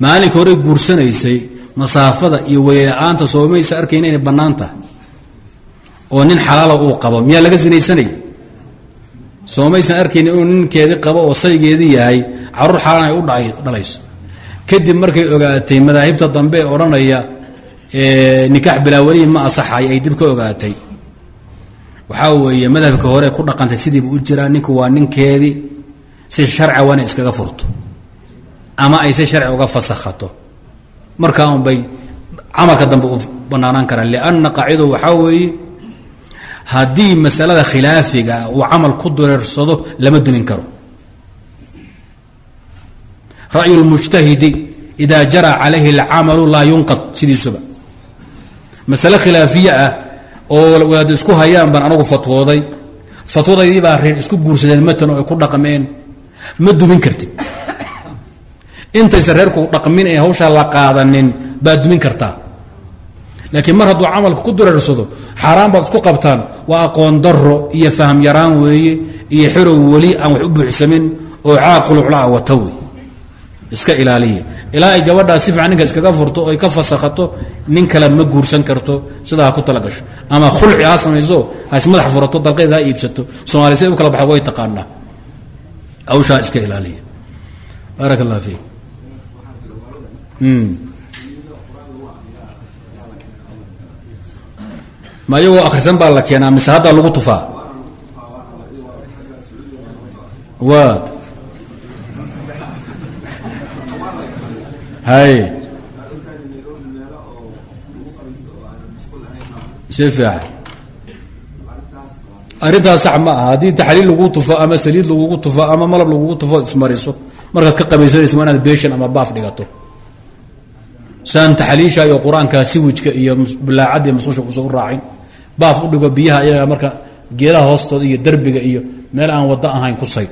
Maalinka hore guursanaysay masaafada iyo weyla-aanta soomaysa arkayna inay bannaan tahay. Oo nin xalaala uu qabo miyaa laga sinaysanaya soomaysan arkayni inuu ninkeedii qabo oo saygeedii yahay carruur xaalaan ay u dhalayso. Kadib markay ogaatay madaahibta dambe ee odhanaya nikaax ma asaxay ay dib ka ogaatay. Waxaa weeye madhabka hore ku dhaqantay sidiiba u jiraa ninku waa ninkeedii si sharca waana iskaga furto ama ay si sharci uga fasakhato. Markaa un bay camalka dambe u banaanaan karaan lianna qaacido waxaa weeye haddii masalada khilaafiga uu camal ku dureersado lama dumin karo ra'yu lmujtahidi ida jara calayhi alcamalu laa yunqad sidiisuba. Masale khilaafiye ah oo wadaad isku hayaan baan anagu fatwooday. Fatwadaydii baa reer isku guursadeen matan oo ay ku dhaqmeen. Ma dumin kartid. Intaysa reerku dhaqmin ee hawshaa la qaadanin baad dumin kartaa. Laakiin mar hadduu camalka ku dureersado xaaraan baad isku qabtaan waa aqoon daro iyo faham yaraan weeye iyo xerow weli aan wax u buuxsamin oo caaquluclaa wata wey iska ilaaliya ilaa ay gabadhaa si fiican ninka iskaga furto oy ka fasakhato nin kale ma guursan karto sidaa ha ku tala gasho. Ama khulci ha samayso ha ismadax furato dalqeed ha iibsato. Soomaali siday u kala baxda way taqaanaa. Hawshaa iska ilaaliya baaraka allah fiik ma iyagoo akhrisan baa la keenaa mise haddaa lagu tufaa? Waad hay si fiican arrintaas sax ma aha. Haddii taxliil lagu tufo ama saliid lagugu tufo ama malab lagugu tufo ismariso markaad ka qabaysanayso waa inaad ama baaf dhigato. Saan taxliisha iyo qur'aanka siwijka iyo bilaacadii masuusha kusugu raacin. Baaf u dhigo biyaha iyaga marka geedaha hoostooda iyo derbiga iyo meel aan wado ahayn ku say.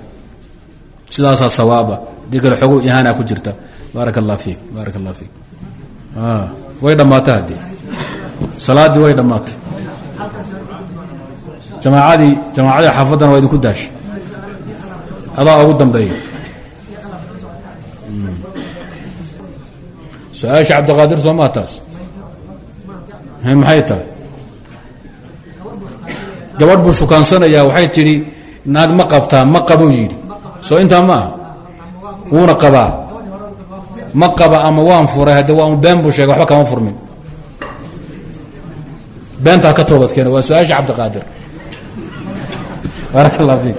Sidaasaa sawaaba. Hadii kale ihaana ku jirta baaraka allah fiik baaraka allah fiik way dhammaatay haddii. Salaaddii way dhammaatay. Jamaacadii jamaacadii xaafaddana waa idinku daashay adaa ugu dambeeya su'aasha cabdiqaadir soo maa taas. Maxay tahay? Gabadh buu shukaansanaya waxay tidhi naag ma qabtaa ma qabuu yidhi. Soo intaa ma aha. Wuuna qabaa ma qaba ama waan furay hadde waa been buu sheegay waxba kama furmin. Beentaa ka toobad keena waa su'aasha cabdiqaadir allah fiik